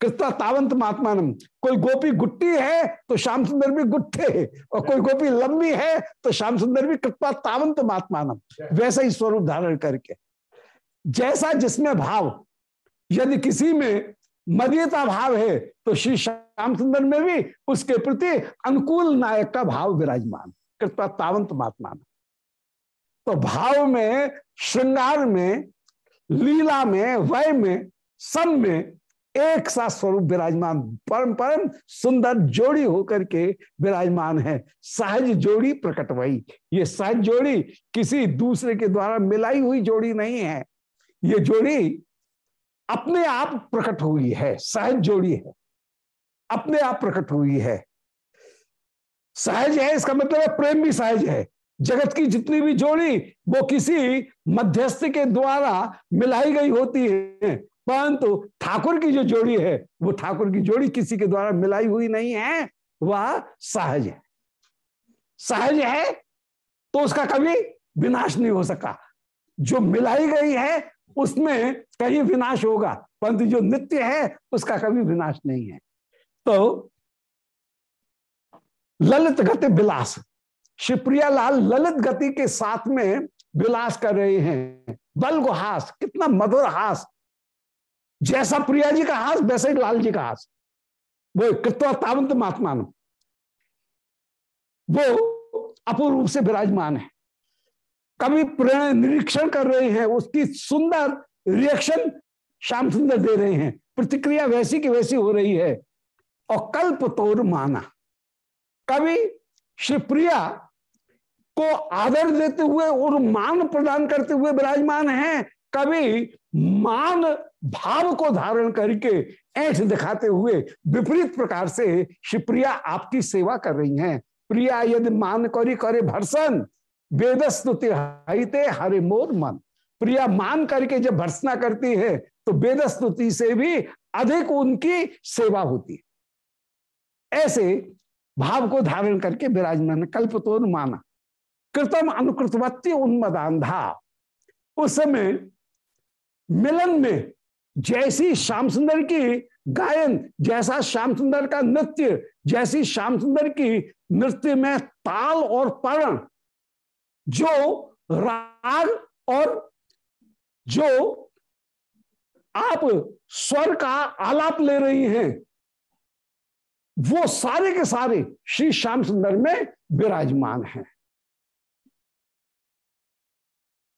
कृत्वा तावंत महात्मानम कोई गोपी गुट्टी है तो श्याम सुंदर भी गुट्ठे और कोई गोपी लंबी है तो श्याम सुंदर भी कृपा तावंत महात्मानम वैसा ही स्वरूप धारण करके। जैसा जिसमें भाव यदि किसी में मदीयता भाव है तो श्री श्याम सुंदर में भी उसके प्रति अनुकूल नायक का भाव विराजमान, कृपा तावंत महात्मा तो भाव में, श्रृंगार में, लीला में, वय में सब में एक सा स्वरूप विराजमान, परम परम सुंदर जोड़ी होकर के विराजमान है। सहज जोड़ी प्रकट वही। ये सहज जोड़ी किसी दूसरे के द्वारा मिलाई हुई जोड़ी नहीं है। ये जोड़ी अपने आप प्रकट हुई है, सहज जोड़ी है। अपने आप प्रकट हुई है। सहज है, इसका मतलब है प्रेम भी सहज है। जगत की जितनी भी जोड़ी, वो किसी मध्यस्थ के द्वारा मिलाई गई होती है। परंतु ठाकुर की जो जोड़ी है, वो ठाकुर की जोड़ी किसी के द्वारा मिलाई हुई नहीं है, वह सहज है। सहज है तो उसका कभी विनाश नहीं हो सका जो मिलाई गई है उसमें कहीं विनाश होगा। परंतु जो नित्य है, उसका कभी विनाश नहीं है। तो ललित गति विलास। शिवप्रिया लाल ललित गति के साथ में विलास कर रहे हैं। बल हास, कितना मधुर हास। जैसा प्रिया जी का हास, वैसे ही लाल जी का हास। वो कृत्वा तावंत महात्मान वो अपूर्व से विराजमान है। कभी निरीक्षण कर रहे हैं, उसकी सुंदर रिएक्शन श्याम सुंदर दे रहे हैं। प्रतिक्रिया वैसी की वैसी हो रही है। और कल्प तोर माना। कभी शिवप्रिया को आदर देते हुए और मान प्रदान करते हुए विराजमान हैं। कभी मान भाव को धारण करके ऐठ दिखाते हुए विपरीत प्रकार से शिवप्रिया आपकी सेवा कर रही हैं। प्रिया, यदि मान करी करे भरसन वेदस्तुति हईते हरे मोर मन। प्रिया मान करके जब भर्सना करती है तो वेदस्तुति से भी अधिक उनकी सेवा होती है। ऐसे भाव को धारण करके विराजमान कल्पतोर माना। कृतम अनुकृतवत्य उन्मदांधा उस समय मिलन में जैसी श्याम सुंदर की गायन, जैसा श्याम सुंदर का नृत्य, जैसी श्याम सुंदर की नृत्य में ताल और परण जो राग और जो आप स्वर का आलाप ले रही हैं, वो सारे के सारे श्री श्याम सुंदर में विराजमान हैं।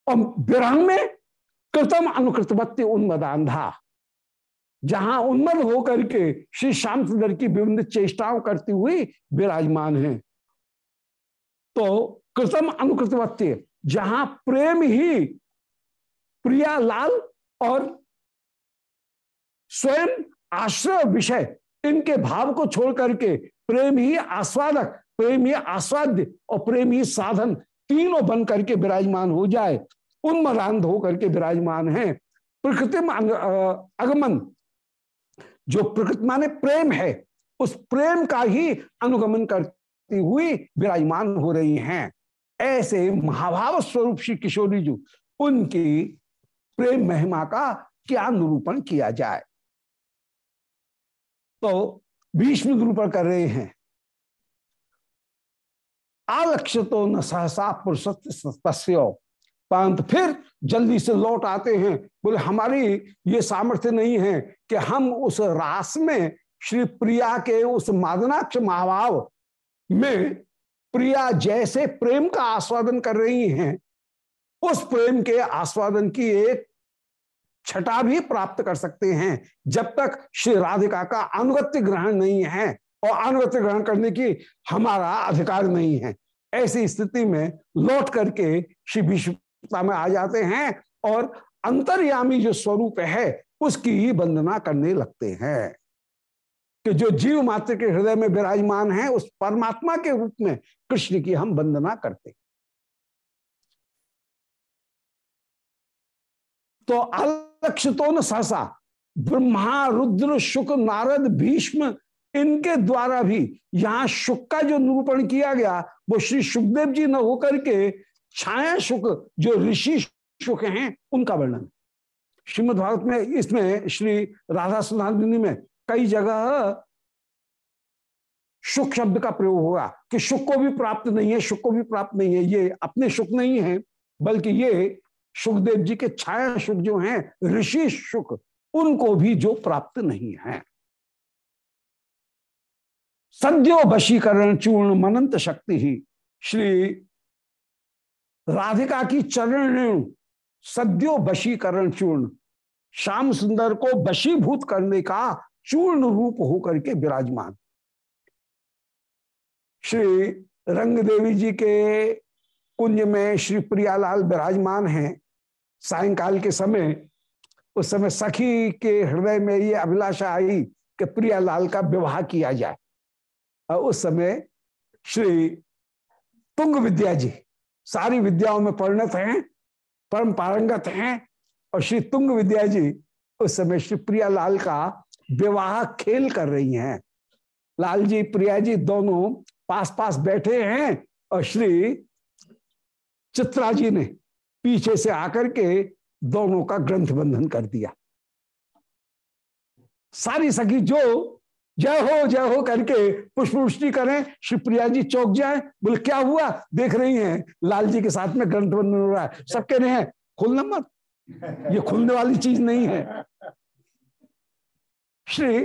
और विरंग में कृतम अनुकृतवत्य उन्मदांधा जहाँ उन्मद होकर के श्री श्याम सुंदर की विभिन्न चेष्टाओं करती हुई विराजमान है। तो कृतम अनुकृतवत्य जहाँ प्रेम ही प्रिया लाल और स्वयं आश्रय विषय, इनके भाव को छोड़ करके प्रेम ही आस्वादक, प्रेम ही आस्वाद्य और प्रेम ही साधन तीनों बन करके विराजमान हो जाए। उन्मदांध होकर के विराजमान है। प्रकृति अगमन जो प्रकृति माने प्रेम है, उस प्रेम का ही अनुगमन करती हुई विराजमान हो रही हैं। ऐसे महाभाव स्वरूप श्री किशोरी जी, उनकी प्रेम महिमा का क्या निरूपण किया जाए? तो भीष्म निरूपण कर रहे हैं। आलक्ष्य तो न सहसा पुरुष परंतु फिर जल्दी से लौट आते हैं। बोले, हमारी ये सामर्थ्य नहीं है कि हम उस रास में श्री प्रिया के उस मादनाक्ष महाभाव में प्रिया जैसे प्रेम का आस्वादन कर रही हैं, उस प्रेम के आस्वादन की एक छटा भी प्राप्त कर सकते हैं। जब तक श्री राधिका का अनुगत्य ग्रहण नहीं है और अनुगत्य ग्रहण करने की हमारा अधिकार नहीं है, ऐसी स्थिति में लौट करके श्री विश्वता में आ जाते हैं और अंतर्यामी जो स्वरूप है, उसकी वंदना करने लगते हैं। कि जो जीव मात्र के हृदय में विराजमान है, उस परमात्मा के रूप में कृष्ण की हम वंदना करते तो अलक्षितो न सहसा, ब्रह्मा, रुद्र, शुक्र, नारद, भीष्म, इनके द्वारा भी यहाँ शुक का जो निरूपण किया गया, वो श्री सुखदेव जी न होकर के छाया शुक, जो ऋषि शुक हैं, उनका वर्णन। श्रीमद भारत में, इसमें, श्री राधा सुनादिनी में कई जगह सुख शब्द का प्रयोग हुआ कि सुख को भी प्राप्त नहीं है सुख को भी प्राप्त नहीं है। ये अपने सुख नहीं है, बल्कि ये सुखदेव जी के छाया सुख जो हैं, ऋषि सुख उनको भी जो प्राप्त नहीं है। सद्यो वशीकरण चूर्ण मनंत शक्ति ही। श्री राधिका की चरण सद्यो वशीकरण चूर्ण। श्याम सुंदर को वशीभूत करने का चूर्ण रूप होकर के विराजमान। श्री रंग देवी जी के कुंज में श्री प्रियालाल विराजमान हैं। सायंकाल के समय, उस समय सखी के हृदय में ये अभिलाषा आई कि प्रियालाल का विवाह किया जाए। और उस समय श्री तुंग विद्या जी सारी विद्याओं में परिणत हैं, परम पारंगत हैं। और श्री तुंग विद्या जी उस समय श्री प्रियालाल का विवाह खेल कर रही हैं। लाल जी प्रिया जी दोनों पास पास बैठे हैं और श्री चित्रा जी ने पीछे से आकर के दोनों का ग्रंथ बंधन कर दिया। सारी सखी जो जय हो जय हो करके पुष्पवृष्टि करें शिवप्रिया जी चौक जाए, बोले, क्या हुआ? देख रही हैं लाल जी के साथ में ग्रंथ बंधन हो रहा है। सब कह रहे हैं, खुलना मत। ये खुलने वाली चीज़ नहीं है। श्री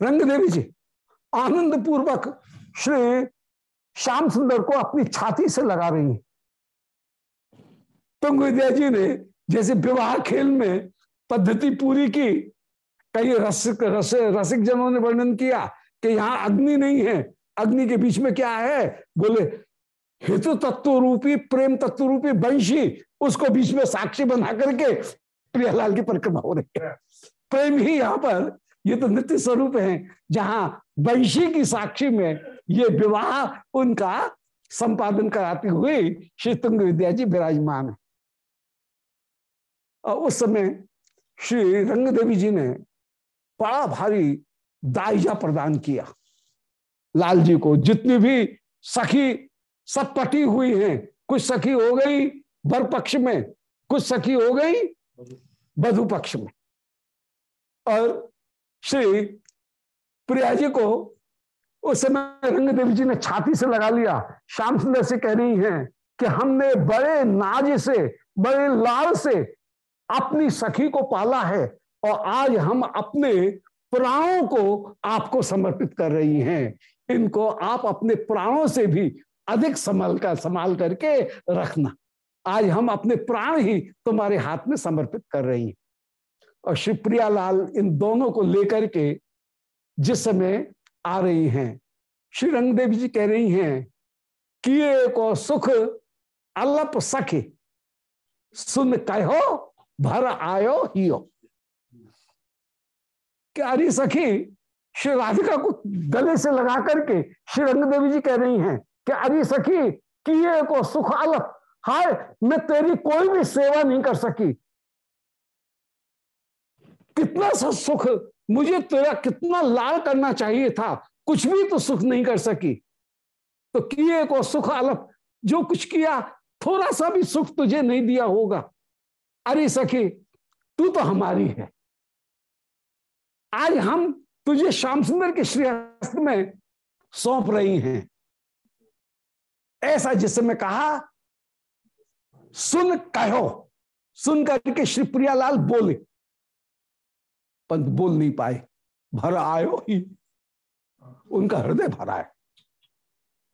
रंग देवी जी आनंद पूर्वक श्री श्याम सुंदर को अपनी छाती से लगा रही है। तुंग विद्या जी ने जैसे विवाह खेल में पद्धति पूरी की कई रसिक रस, रसिक जनों ने वर्णन किया कि यहाँ अग्नि नहीं है। अग्नि के बीच में क्या है? बोले हितु तत्व रूपी प्रेम तत्व रूपी वंशी उसको बीच में साक्षी बना करके प्रियालाल की परिक्रमा हो रही है। प्रेम ही यहाँ पर ये तो नित्य स्वरूप है, जहाँ वंशी की साक्षी में ये विवाह उनका संपादन कराती हुई श्री तुंग विद्या जी विराजमान है। और उस समय श्री रंग देवी जी ने बड़ा भारी दाइजा प्रदान किया। लाल जी को जितनी भी सखी सब पटी हुई हैं, कुछ सखी हो गई वर पक्ष में, कुछ सखी हो गई वधु पक्ष में। और श्री प्रिया जी को उस समय रंग देवी जी ने छाती से लगा लिया। श्याम सुंदर से कह रही हैं कि हमने बड़े नाज से, बड़े लाल से अपनी सखी को पाला है और आज हम अपने प्राणों को आपको समर्पित कर रही हैं। इनको आप अपने प्राणों से भी अधिक संभाल कर, संभाल करके रखना। आज हम अपने प्राण ही तुम्हारे हाथ में समर्पित कर रही हैं। और शिवप्रिया लाल इन दोनों को लेकर के जिस समय आ रही हैं, श्री रंग देवी जी कह रही हैं किए को सुख, अलप सखे, सुन कहो भर आयो हियो क्या अरे सखी, श्री राधिका को गले से लगा करके श्री रंग देवी जी कह रही हैं कि अरे सखी किए को सुख, अलप, हाय, मैं तेरी कोई भी सेवा नहीं कर सकी। कितना सा सुख, मुझे तेरा कितना लाल करना चाहिए था। कुछ भी तो सुख नहीं कर सकी। तो किए को सुख अलप जो कुछ किया, थोड़ा सा भी सुख तुझे नहीं दिया होगा। अरे सखी, तू तो हमारी है। आज हम तुझे श्याम सुंदर के श्रेयस्त में सौंप रही हैं। ऐसा जिस समय कहा, सुन कहो। सुन करके श्री प्रियालाल बोले पंत बोल नहीं पाए। भर आयो ही। उनका हृदय भरा है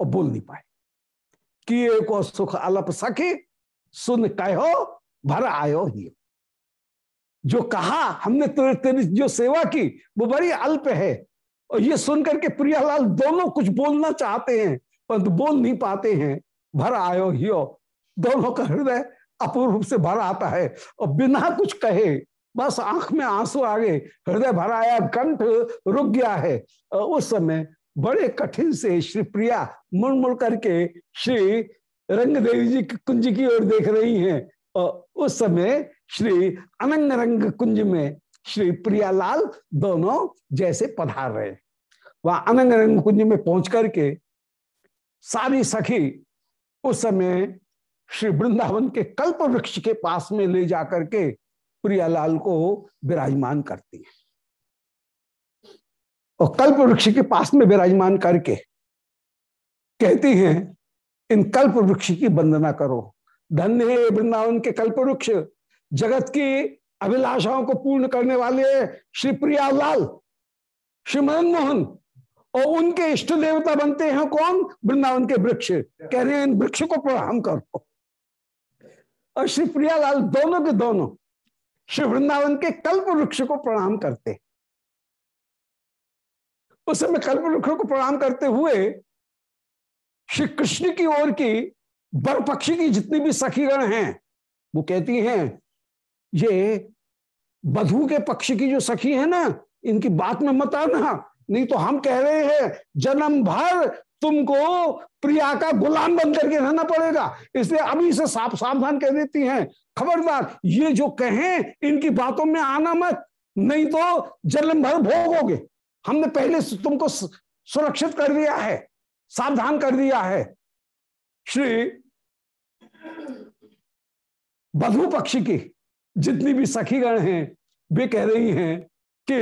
और बोल नहीं पाए। किए को सुख अलप सके सुन कहो, भर आयो ही। जो कहा, हमने तेरे तेरी जो सेवा की, वो बड़ी अल्प है। और ये सुनकर के प्रियालाल दोनों कुछ बोलना चाहते हैं परंतु बोल नहीं पाते हैं। भर आयो हियो दोनों का हृदय अपूर्व से भर आता है। और बिना कुछ कहे बस आँख में आँसू आ गए, हृदय भर आया, कंठ रुक गया है। उस समय बड़े कठिन से श्री प्रिया मुड़ मुड़ करके श्री रंग देवी जी कुंज की ओर देख रही हैं। और उस समय श्री अनंग रंग कुंज में श्री प्रियालाल दोनों जैसे पधार रहे। वह अनंग रंग कुंज में पहुँच करके सारी सखी उस समय श्री वृंदावन के कल्प वृक्ष के पास में ले जाकर के प्रियालाल को विराजमान करती है। और कल्प वृक्ष के पास में विराजमान करके कहती हैं, इन कल्प वृक्ष की वंदना करो। धन्य है वृंदावन के कल्प वृक्ष जगत की अभिलाषाओं को पूर्ण करने वाले श्री प्रियालाल, श्री मदन मोहन और उनके इष्ट देवता बनते हैं कौन? वृंदावन के वृक्ष। कह रहे हैं, इन वृक्ष को प्रणाम करो। और श्री प्रियालाल, दोनों के दोनों श्री वृंदावन के कल्प वृक्ष को प्रणाम करते। उस समय कल्प वृक्ष को प्रणाम करते हुए श्री कृष्ण की ओर की बर पक्षी की जितनी भी सखीगण हैं, वो कहती हैं, ये बधु के पक्ष की जो सखी है ना, इनकी बात में मत आना, नहीं तो हम कह रहे हैं, जन्म भर तुमको प्रिया का गुलाम बन करके रहना पड़ेगा। इसलिए अभी से साफ़ सावधान कह देती हैं। खबरदार, ये जो कहें, इनकी बातों में आना मत, नहीं तो जन्म भर भोगोगे हमने पहले तुमको सुरक्षित कर दिया है, सावधान कर दिया है। श्री बधु पक्षी की जितनी भी सखीगण हैं, वे कह रही हैं कि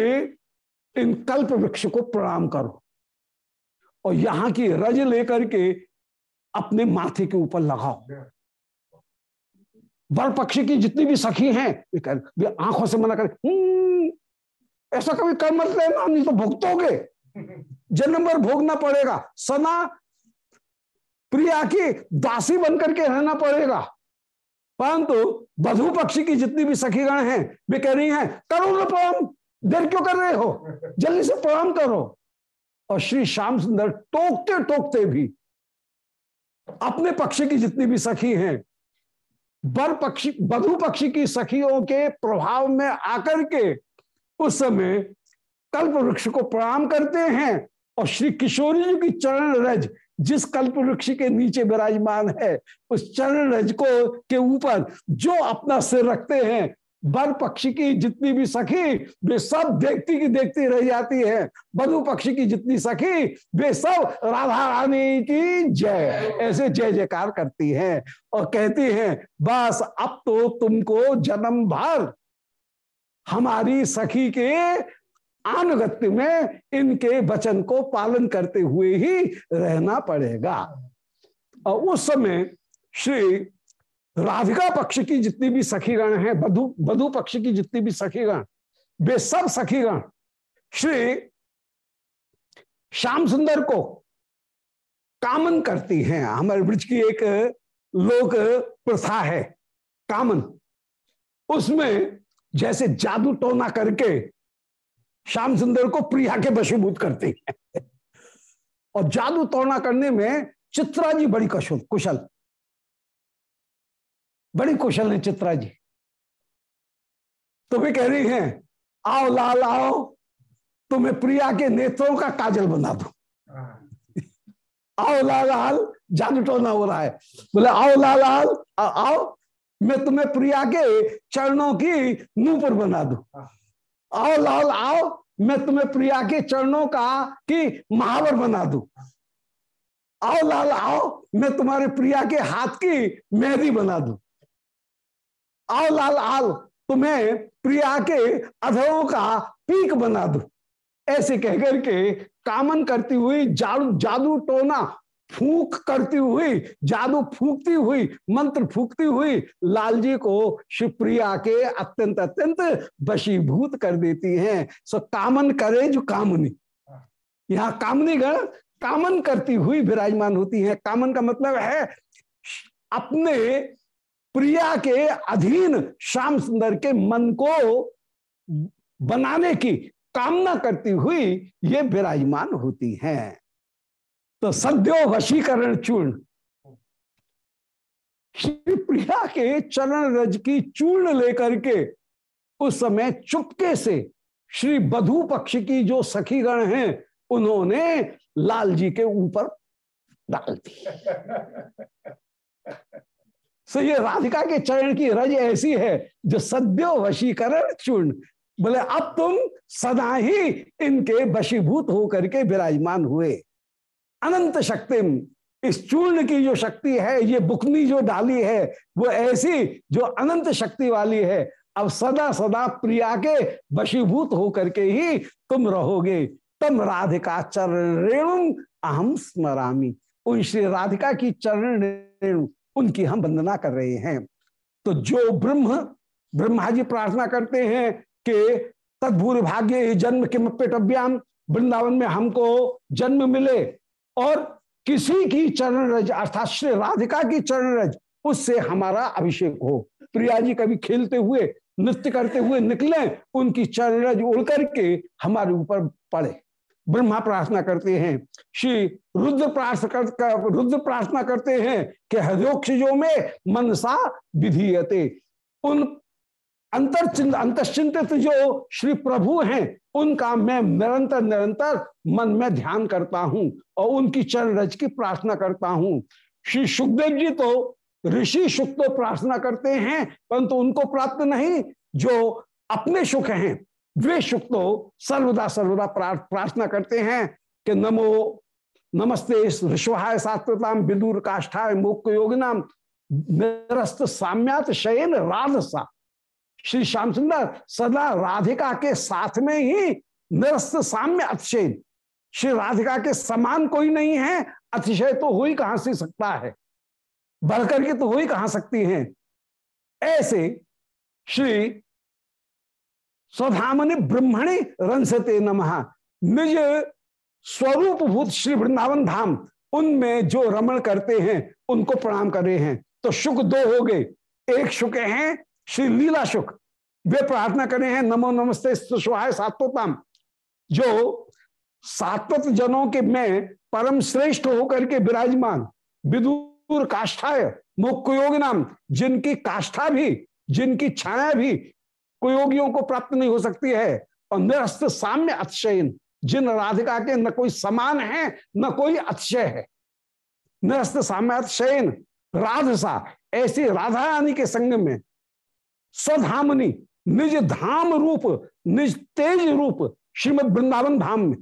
इन कल्प वृक्ष को प्रणाम करो। और यहाँ की रज लेकर के अपने माथे के ऊपर लगाओ। वर पक्षी की जितनी भी सखी हैं वे आँखों से मना कर हम्म, ऐसा कभी कर मत लेना नहीं तो भुगतोगे। जन्म भर भोगना पड़ेगा। सना प्रिया की दासी बनकर के रहना पड़ेगा। परंतु बधु पक्षी की जितनी भी सखीगण हैं वे कह रही हैं करो ना प्रणाम देर क्यों कर रहे हो? जल्दी से प्रणाम करो। और श्री श्याम सुंदर टोकते टोकते भी अपने पक्षी की जितनी भी सखी हैं बर पक्षी बधु पक्षी की सखियों के प्रभाव में आकर के उस समय कल्प वृक्ष को प्रणाम करते हैं और श्री किशोरी जी की चरण रज, जिस कल्प वृक्ष के नीचे विराजमान है, उस चरण रज को, के ऊपर जो अपना सिर रखते हैं बर पक्षी की जितनी भी सखी, वे सब देखती की देखती रह जाती है। बधु पक्षी की जितनी सखी, वे सब राधा रानी की जय, ऐसे जय जयकार करती हैं और कहती हैं, बस अब तो तुमको जन्म भर हमारी सखी के आनुगत्य में इनके वचन को पालन करते हुए ही रहना पड़ेगा। और उस समय श्री राधिका पक्ष की जितनी भी सखीगण है, बधु बधु पक्ष की जितनी भी सखीगण, वे सब सखीगण श्री श्याम सुंदर को कामन करती हैं। हमारे ब्रज की एक लोक प्रथा है, कामन। उसमें जैसे जादू टोना करके श्याम सुंदर को प्रिया के वशीभूत करती है। और जादू टोना करने में चित्रा जी बड़ी कुशल कुशल बड़ी कुशल है चित्रा जी। तो वे कह रही हैं, आओ लाल, आओ, तुम्हें प्रिया के नेत्रों का काजल बना दो। आओ लाल लाल, जादू टोना हो रहा है। बोले, आओ लाल लाल आओ, मैं तुम्हें प्रिया के चरणों की मुँह पर बना दू। आओ लाल, आओ, मैं तुम्हें प्रिया के चरणों का, की महावर बना दू। आओ लाल, आओ, मैं तुम्हारे प्रिया के हाथ की मेहंदी बना दू। आओ लाल, आओ। तुम्हें प्रिया के अधरों का पीक बना दू। ऐसे कहकर के कामन करती हुई जादू जादू टोना फूक करती हुई, जादू फूकती हुई, मंत्र फूकती हुई लाल जी को शिवप्रिया के अत्यंत अत्यंत वशीभूत कर देती हैं। सो कामन करे जो कामनी। यहाँ कामनी गण कामन करती हुई विराजमान होती है। कामन का मतलब है अपने प्रिया के अधीन श्याम सुंदर के मन को बनाने की कामना करती हुई ये विराजमान होती हैं। तो सद्यो वशीकरण चूर्ण। श्री प्रिया के चरण रज की चूर्ण लेकर के उस समय चुपके से श्री बधु पक्ष की जो सखीगण हैं, उन्होंने लाल जी के ऊपर डाल दी। सो ये राधिका के चरण की रज ऐसी है जो सद्यो वशीकरण चूर्ण। बोले, अब तुम सदा ही इनके वशीभूत होकर के विराजमान हुए। अनंत शक्तिम, इस चूर्ण की जो शक्ति है, ये बुकनी जो डाली है, वो ऐसी जो अनंत शक्ति वाली है, अब सदा सदा प्रिया के वशीभूत होकर के ही तुम रहोगे। तम राधिका चरण रेणु अहम स्मरामी। उन श्री राधिका की चरण रेणु उनकी हम वंदना कर रहे हैं। तो जो ब्रह्म ब्रह्मा जी प्रार्थना करते हैं कि तदभूर भाग्य जन्म के पेटव्याम वृंदावन में हमको जन्म मिले और किसी की चरण रज अर्थात श्री राधिका की चरण रज उससे हमारा अभिषेक हो। प्रिया जी कभी खेलते हुए, नृत्य करते हुए निकले, उनकी चरण रज उड़ करके हमारे ऊपर पड़े। ब्रह्मा प्रार्थना करते हैं, श्री रुद्र प्रार्थना रुद्र प्रार्थना करते हैं कि हृदयोक्षजों में मनसा विधीयते। उन अंतर अंतश्चिंतित जो श्री प्रभु हैं, उनका मैं निरंतर निरंतर मन में ध्यान करता हूँ और उनकी चरण रज की प्रार्थना करता हूँ। श्री सुखदेव जी तो ऋषि सुख तो प्रार्थना करते हैं, परंतु उनको प्राप्त नहीं, जो अपने सुख हैं। वे सुख तो सर्वदा सर्वदा प्रार्थना करते हैं कि नमो नमस्ते ऋषवाय सात्वताम विदुर काष्ठाय मुक्त योगिनाम निरस्त साम्यात शयन राधसा। श्री श्याम सुंदर सदा राधिका के साथ में ही निरस्त साम्य अतिशय श्री राधिका के समान कोई नहीं है, अतिशय तो हो ही कहाँ से सकता है? बढ़कर के तो हो ही कहाँ सकती हैं? ऐसे श्री स्वधामनि ब्रह्मणि रंसते नमः। निज स्वरूप भूत श्री वृंदावन धाम, उनमें जो रमण करते हैं, उनको प्रणाम कर रहे हैं। तो शुक दो हो गए। एक शुक हैं, श्री लीला शुक। वे प्रार्थना कर हैं, नमो नमस्ते, सुहाय सात्वताम। जो सात्वत जनों के में परम श्रेष्ठ होकर के विराजमान, विदुर काष्ठाय मुख्य नाम, जिनकी काष्ठा भी, जिनकी छाया भी कुयोगियों को प्राप्त नहीं हो सकती है। और निरस्त साम्य अतिशयन, जिन राधिका के न कोई समान है, न कोई अतिशय है। निरस्त साम्य अतिशयन, राधसा, ऐसी राधा रानी के संग में स्वधामनी निज धाम रूप, निज तेज रूप श्रीमद वृंदावन धाम में।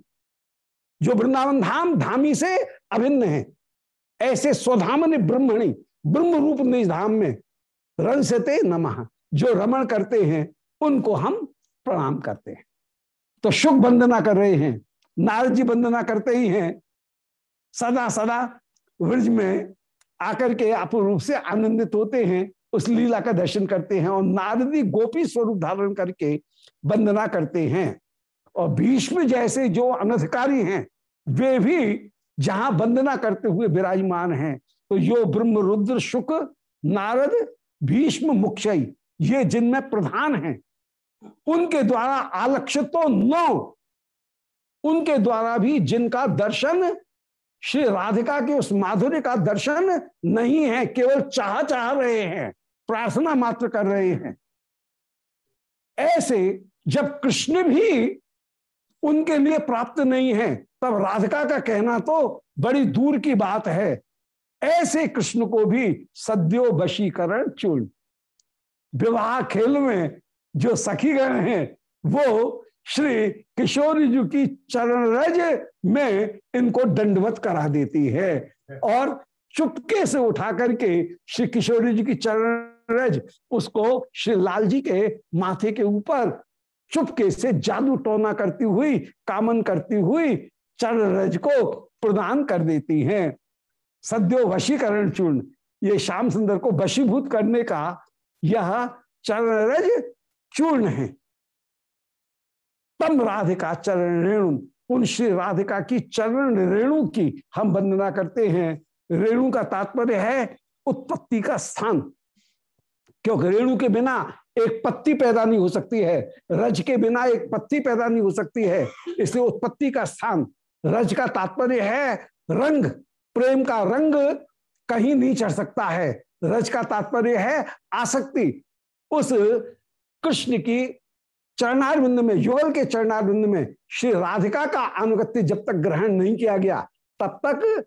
जो वृंदावन धाम धामी से अभिन्न है, ऐसे स्वधामनि ब्रह्मणी ब्रह्म रूप निज धाम में रंसते नमः। जो रमण करते हैं उनको हम प्रणाम करते हैं। तो शुभ वंदना कर रहे हैं, नारद जी वंदना करते ही हैं। सदा सदा व्रज में आकर के अपूर्ण रूप से आनंदित होते हैं, उस लीला का दर्शन करते हैं और नारदी गोपी स्वरूप धारण करके वंदना करते हैं। और भीष्म जैसे जो अनधिकारी हैं, वे भी जहाँ वंदना करते हुए विराजमान हैं तो यो ब्रह्म, रुद्र, शुक, नारद, भीष्म, मुख्य, ये जिनमें प्रधान हैं उनके द्वारा आलक्षित तो नौ उनके द्वारा भी जिनका दर्शन, श्री राधिका के उस माधुर्य का दर्शन नहीं है, केवल चाह चाह रहे हैं, प्रार्थना मात्र कर रहे हैं। ऐसे जब कृष्ण भी उनके लिए प्राप्त नहीं है, तब राधिका का कहना तो बड़ी दूर की बात है। ऐसे कृष्ण को भी सद्यो बशीकरण चूर्ण। विवाह खेल में जो सखी गण हैं, वो श्री किशोर जी की चरण रज में इनको दंडवत करा देती है। और चुपके से उठा करके श्री किशोरी जी की चरण रज उसको श्री लाल जी के माथे के ऊपर चुपके से जादू टोना करती हुई, कामन करती हुई चरण रज को प्रदान कर देती हैं। सद्यो वशीकरण चूर्ण, ये श्याम सुंदर को वशीभूत करने का यह चरण रज चूर्ण है। तम राधिका चरण रेणु, उन श्री राधिका की चरण रेणु की हम वंदना करते हैं। रेणु का तात्पर्य है उत्पत्ति का स्थान। क्योंकि रेणु के बिना एक पत्ती पैदा नहीं हो सकती है। रज के बिना एक पत्ती पैदा नहीं हो सकती है। इसलिए उत्पत्ति का स्थान। रज का तात्पर्य है रंग। प्रेम का रंग कहीं नहीं चढ़ सकता है। रज का तात्पर्य है आसक्ति। उस कृष्ण की चरणारविंद में, युगल के चरणारविंद में श्री राधिका का अनुगत्य जब तक ग्रहण नहीं किया गया, तब तक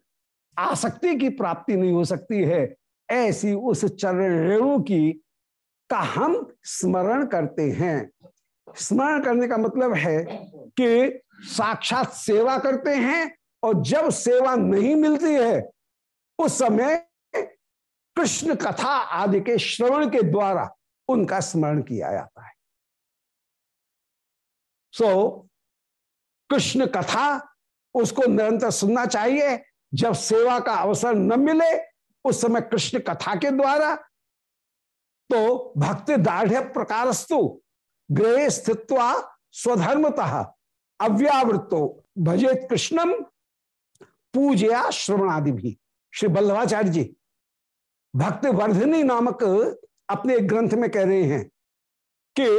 आसक्ति की प्राप्ति नहीं हो सकती है। ऐसी उस चरण रेणु की का हम स्मरण करते हैं। स्मरण करने का मतलब है कि साक्षात सेवा करते हैं और जब सेवा नहीं मिलती है, उस समय कृष्ण कथा आदि के श्रवण के द्वारा उनका स्मरण किया जाता है। सो so, कृष्ण कथा उसको निरंतर सुनना चाहिए। जब सेवा का अवसर न मिले उस समय कृष्ण कथा के द्वारा तो भक्ति दाढ़ प्रकारस्तु गृह स्थित्वा स्वधर्मतः अव्यावृत्तो भजेत कृष्णम पूजया श्रवणादि भी श्री बल्लभाचार्य जी भक्ति वर्धनी नामक अपने एक ग्रंथ में कह रहे हैं कि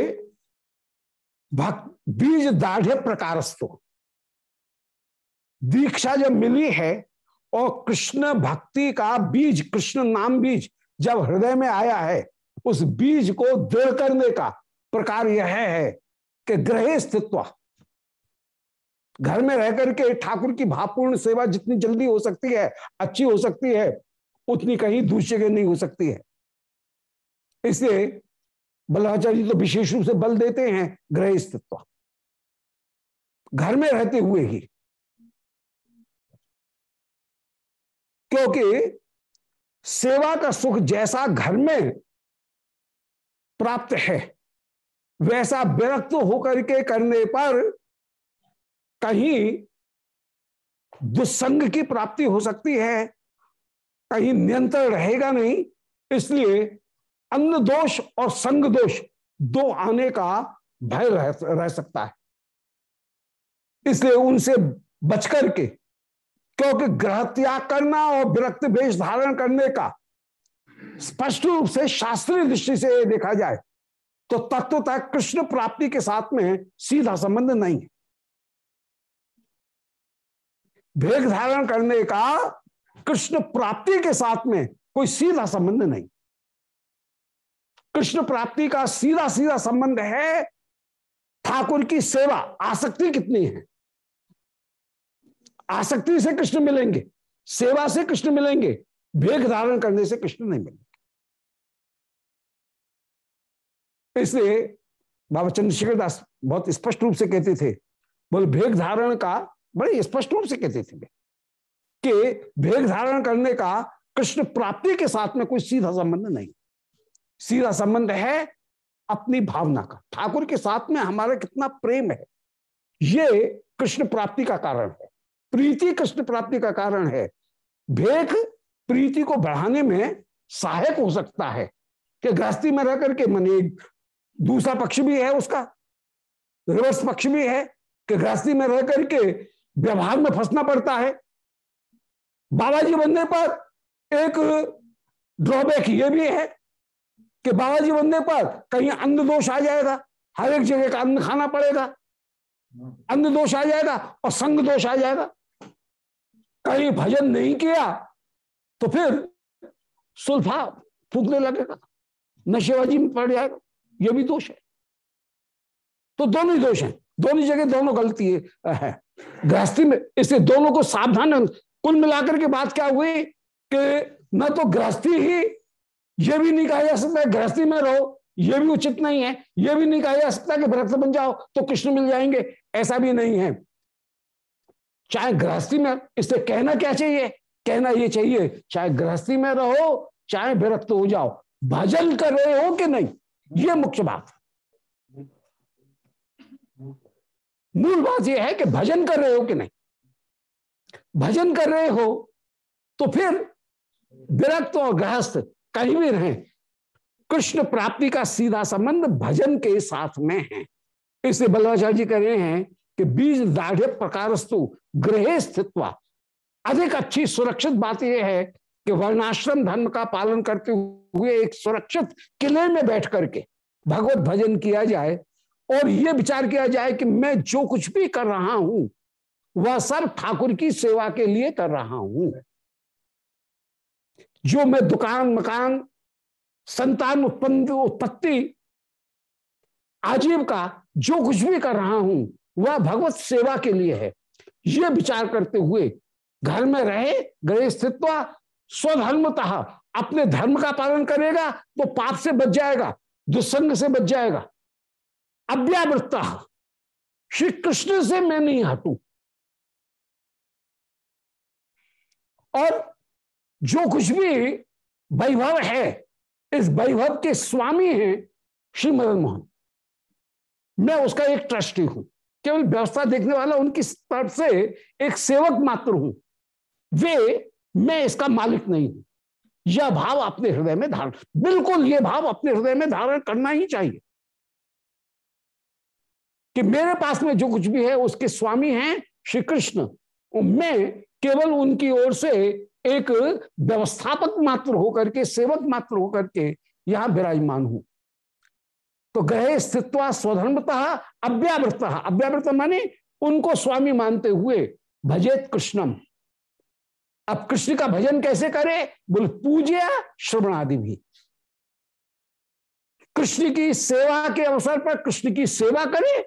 भक्त बीज दाढ़ प्रकारस्तो दीक्षा जब मिली है और कृष्ण भक्ति का बीज, कृष्ण नाम बीज जब हृदय में आया है, उस बीज को दृढ़ करने का प्रकार यह है कि ग्रह स्थित्व घर में रह करके ठाकुर की भावपूर्ण सेवा जितनी जल्दी हो सकती है, अच्छी हो सकती है, उतनी कहीं दूसरे जगह नहीं हो सकती है। इसलिए बल्लाचार्य तो विशेष रूप से बल देते हैं ग्रह स्थित्व घर में रहते हुए ही। क्योंकि सेवा का सुख जैसा घर में प्राप्त है, वैसा विरक्त होकर के करने पर कहीं दुस्संग की प्राप्ति हो सकती है, कहीं नियंत्रण रहेगा नहीं, इसलिए अन्न दोष और संग दोष दो आने का भय रह, रह सकता है। इसलिए उनसे बचकर के क्योंकि ग्रह त्याग करना और विरक्त वेश धारण करने का स्पष्ट रूप से शास्त्रीय दृष्टि से देखा जाए तो तत्वतः कृष्ण प्राप्ति के साथ में सीधा संबंध नहीं है। भेद धारण करने का कृष्ण प्राप्ति के साथ में कोई सीधा संबंध नहीं। कृष्ण प्राप्ति का सीधा सीधा संबंध है। ठाकुर की सेवा, आसक्ति कितनी है? आसक्ति से कृष्ण मिलेंगे, सेवा से कृष्ण मिलेंगे भेग धारण करने से कृष्ण नहीं मिलेंगे। इसलिए बाबा चंद्रशेखर दास बहुत स्पष्ट रूप से कहते थे, बोले भेग धारण का, बड़े स्पष्ट रूप से कहते थे कि भेग धारण करने का कृष्ण प्राप्ति के साथ में कोई सीधा संबंध नहीं। सीधा संबंध है अपनी भावना का। ठाकुर के साथ में हमारा कितना प्रेम है। ये कृष्ण प्राप्ति का कारण है। प्रीति कृष्ण प्राप्ति का कारण है। भेख प्रीति को बढ़ाने में सहायक हो सकता है कि गृहस्थी में रह करके मन एक दूसरा पक्ष भी है उसका, रिवर्स पक्ष भी है कि गृहस्थी में रह करके व्यवहार में फंसना पड़ता है। बाबाजी बनने पर एक ड्रॉबैक ये भी है कि बाबाजी बनने पर कहीं अन्न दोष आ जाएगा। हर एक जगह का अन्न खाना पड़ेगा। अन्न दोष आ जाएगा और संग दोष आ जाएगा। कहीं भजन नहीं किया तो फिर सुल्फा फूकने लगेगा। नशेबाजी में पड़ जाएगा। यह भी दोष है। तो दोनों ही दोष है। दोनों जगह दोनों गलती है गृहस्थी में इसलिए दोनों को सावधान कुल मिलाकर के बात क्या हुई कि न तो गृहस्थी ही ये भी नहीं कहा जा सकता गृहस्थी में रहो, ये भी उचित नहीं है। ये भी नहीं कहा जा सकता कि भक्त बन जाओ तो कृष्ण मिल जाएँगे। ऐसा भी नहीं है। चाहे गृहस्थी में, इससे कहना क्या चाहिए? कहना ये चाहिए, चाहे गृहस्थी में रहो, चाहे विरक्त हो जाओ, भजन कर रहे हो कि नहीं? ये मुख्य बात मूल बात यह है कि भजन कर रहे हो कि नहीं? भजन कर रहे हो तो फिर विरक्त और गृहस्थ कहीं भी रहे। कृष्ण प्राप्ति का सीधा संबंध भजन के साथ में है। इसलिए बल्लाचार्य जी कह रहे हैं कि बीज दाढ़ प्रकारस्तु गृह स्थित अधिक अच्छी सुरक्षित बात यह है कि वर्णाश्रम धर्म का पालन करते हुए एक सुरक्षित किले में बैठ करके भगवत भजन किया जाए और यह विचार किया जाए कि मैं जो कुछ भी कर रहा हूँ, वह सब ठाकुर की सेवा के लिए कर रहा हूँ। जो मैं दुकान, मकान, संतान, उत्पन्न, उत्पत्ति, आजीविका, जो कुछ भी कर रहा हूँ, वह भगवत सेवा के लिए है। यह विचार करते हुए घर में रहे, गृह स्थित स्वधर्मतः अपने धर्म का पालन करेगा तो पाप से बच जाएगा, दुस्संग से बच जाएगा। अव्यावृत्त श्री कृष्ण से मैं नहीं हटू। और जो कुछ भी वैभव है इस वैभव के स्वामी हैं श्री मदन मोहन। मैं उसका एक ट्रस्टी हूँ। केवल व्यवस्था देखने वाला उनकी तरफ़ से एक सेवक मात्र हूँ। वे मैं इसका मालिक नहीं हूँ। यह भाव अपने हृदय में धारण बिल्कुल यह भाव अपने हृदय में धारण करना ही चाहिए। कि मेरे पास में जो कुछ भी है उसके स्वामी हैं श्री कृष्ण। मैं केवल उनकी ओर से एक व्यवस्थापक मात्र होकर के, सेवक मात्र होकर के यहाँ विराजमान हूँ। तो ग्रह स्थित्वा स्वधर्मतः अव्यावृत अव्यावृत माने उनको स्वामी मानते हुए भजेत कृष्णम। अब कृष्ण का भजन कैसे करे? बोले, पूज्य श्रवण आदि भी। कृष्ण की सेवा के अवसर पर कृष्ण की सेवा करे,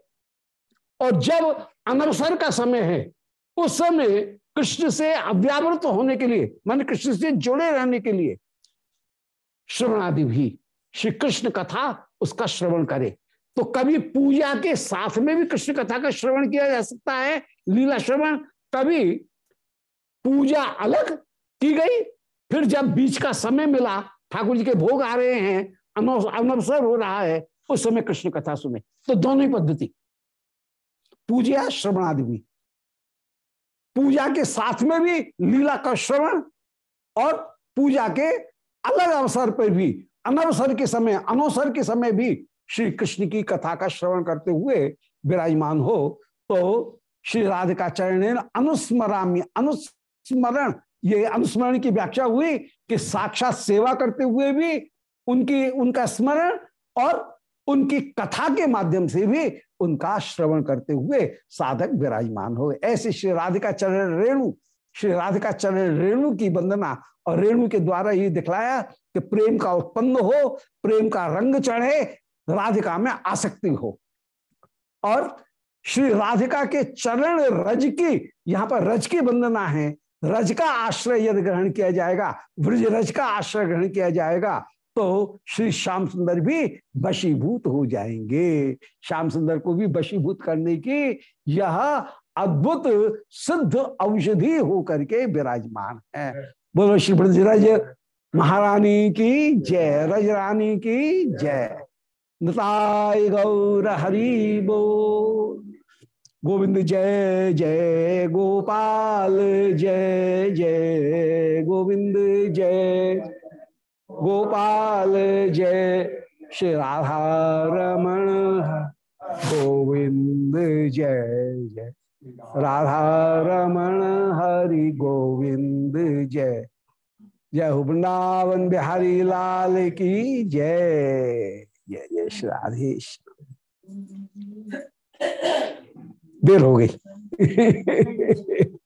और जब अनवसर का समय है, उस समय कृष्ण से अव्यावृत होने के लिए, मान कृष्ण से जुड़े रहने के लिए श्रवण आदि भी श्री कृष्ण कथा उसका श्रवण करे। तो कभी पूजा के साथ में भी कृष्ण कथा का श्रवण किया जा सकता है, लीला श्रवण कभी पूजा अलग की गई, फिर जब बीच का समय मिला, ठाकुर जी के भोग आ रहे हैं अनवसर हो रहा है, उस समय कृष्ण कथा सुने। तो दोनों ही पद्धति, पूजा श्रवण आदि भी। पूजा के साथ में भी लीला का श्रवण और पूजा के अलग अवसर पर भी, अनवसर के समय, अनवसर के समय भी श्री कृष्ण की कथा का श्रवण करते हुए विराजमान हो तो श्री राधिका चरण अनुस्मरामी, अनुस्मरण, ये अनुस्मरण की व्याख्या हुई कि साक्षात सेवा करते हुए भी उनकी, उनका स्मरण और उनकी कथा के माध्यम से भी उनका श्रवण करते हुए साधक विराजमान हो ऐसे श्री राधिका चरण रेणु, श्री राधिका चरण रेणु की वंदना और रेणु के द्वारा ये दिखलाया कि प्रेम का उत्पन्न हो, प्रेम का रंग चढ़े, राधिका में आसक्ति हो। और श्री राधिका के चरण रज की, यहाँ पर रज की वंदना है। रज का आश्रय यदि ग्रहण किया जाएगा ब्रज रज का आश्रय ग्रहण किया जाएगा तो श्री श्याम सुंदर भी वशीभूत हो जाएँगे। श्याम सुंदर को भी वशीभूत करने की यह अद्भुत सिद्ध औषधि हो करके विराजमान है। बोलो श्री ब्रजरज महारानी की जय रजरानी की जय। नताय गौर हरि बो गोविंद जय जय गोपाल जय जय गोविंद जय। गोपाल जय श्री राधा रमण गोविंद जय जय। राधा रमण हरि गोविंद जय। जय वृंदावन बिहारी लाल की जय। जय जय श्री राधेश। देर हो गई।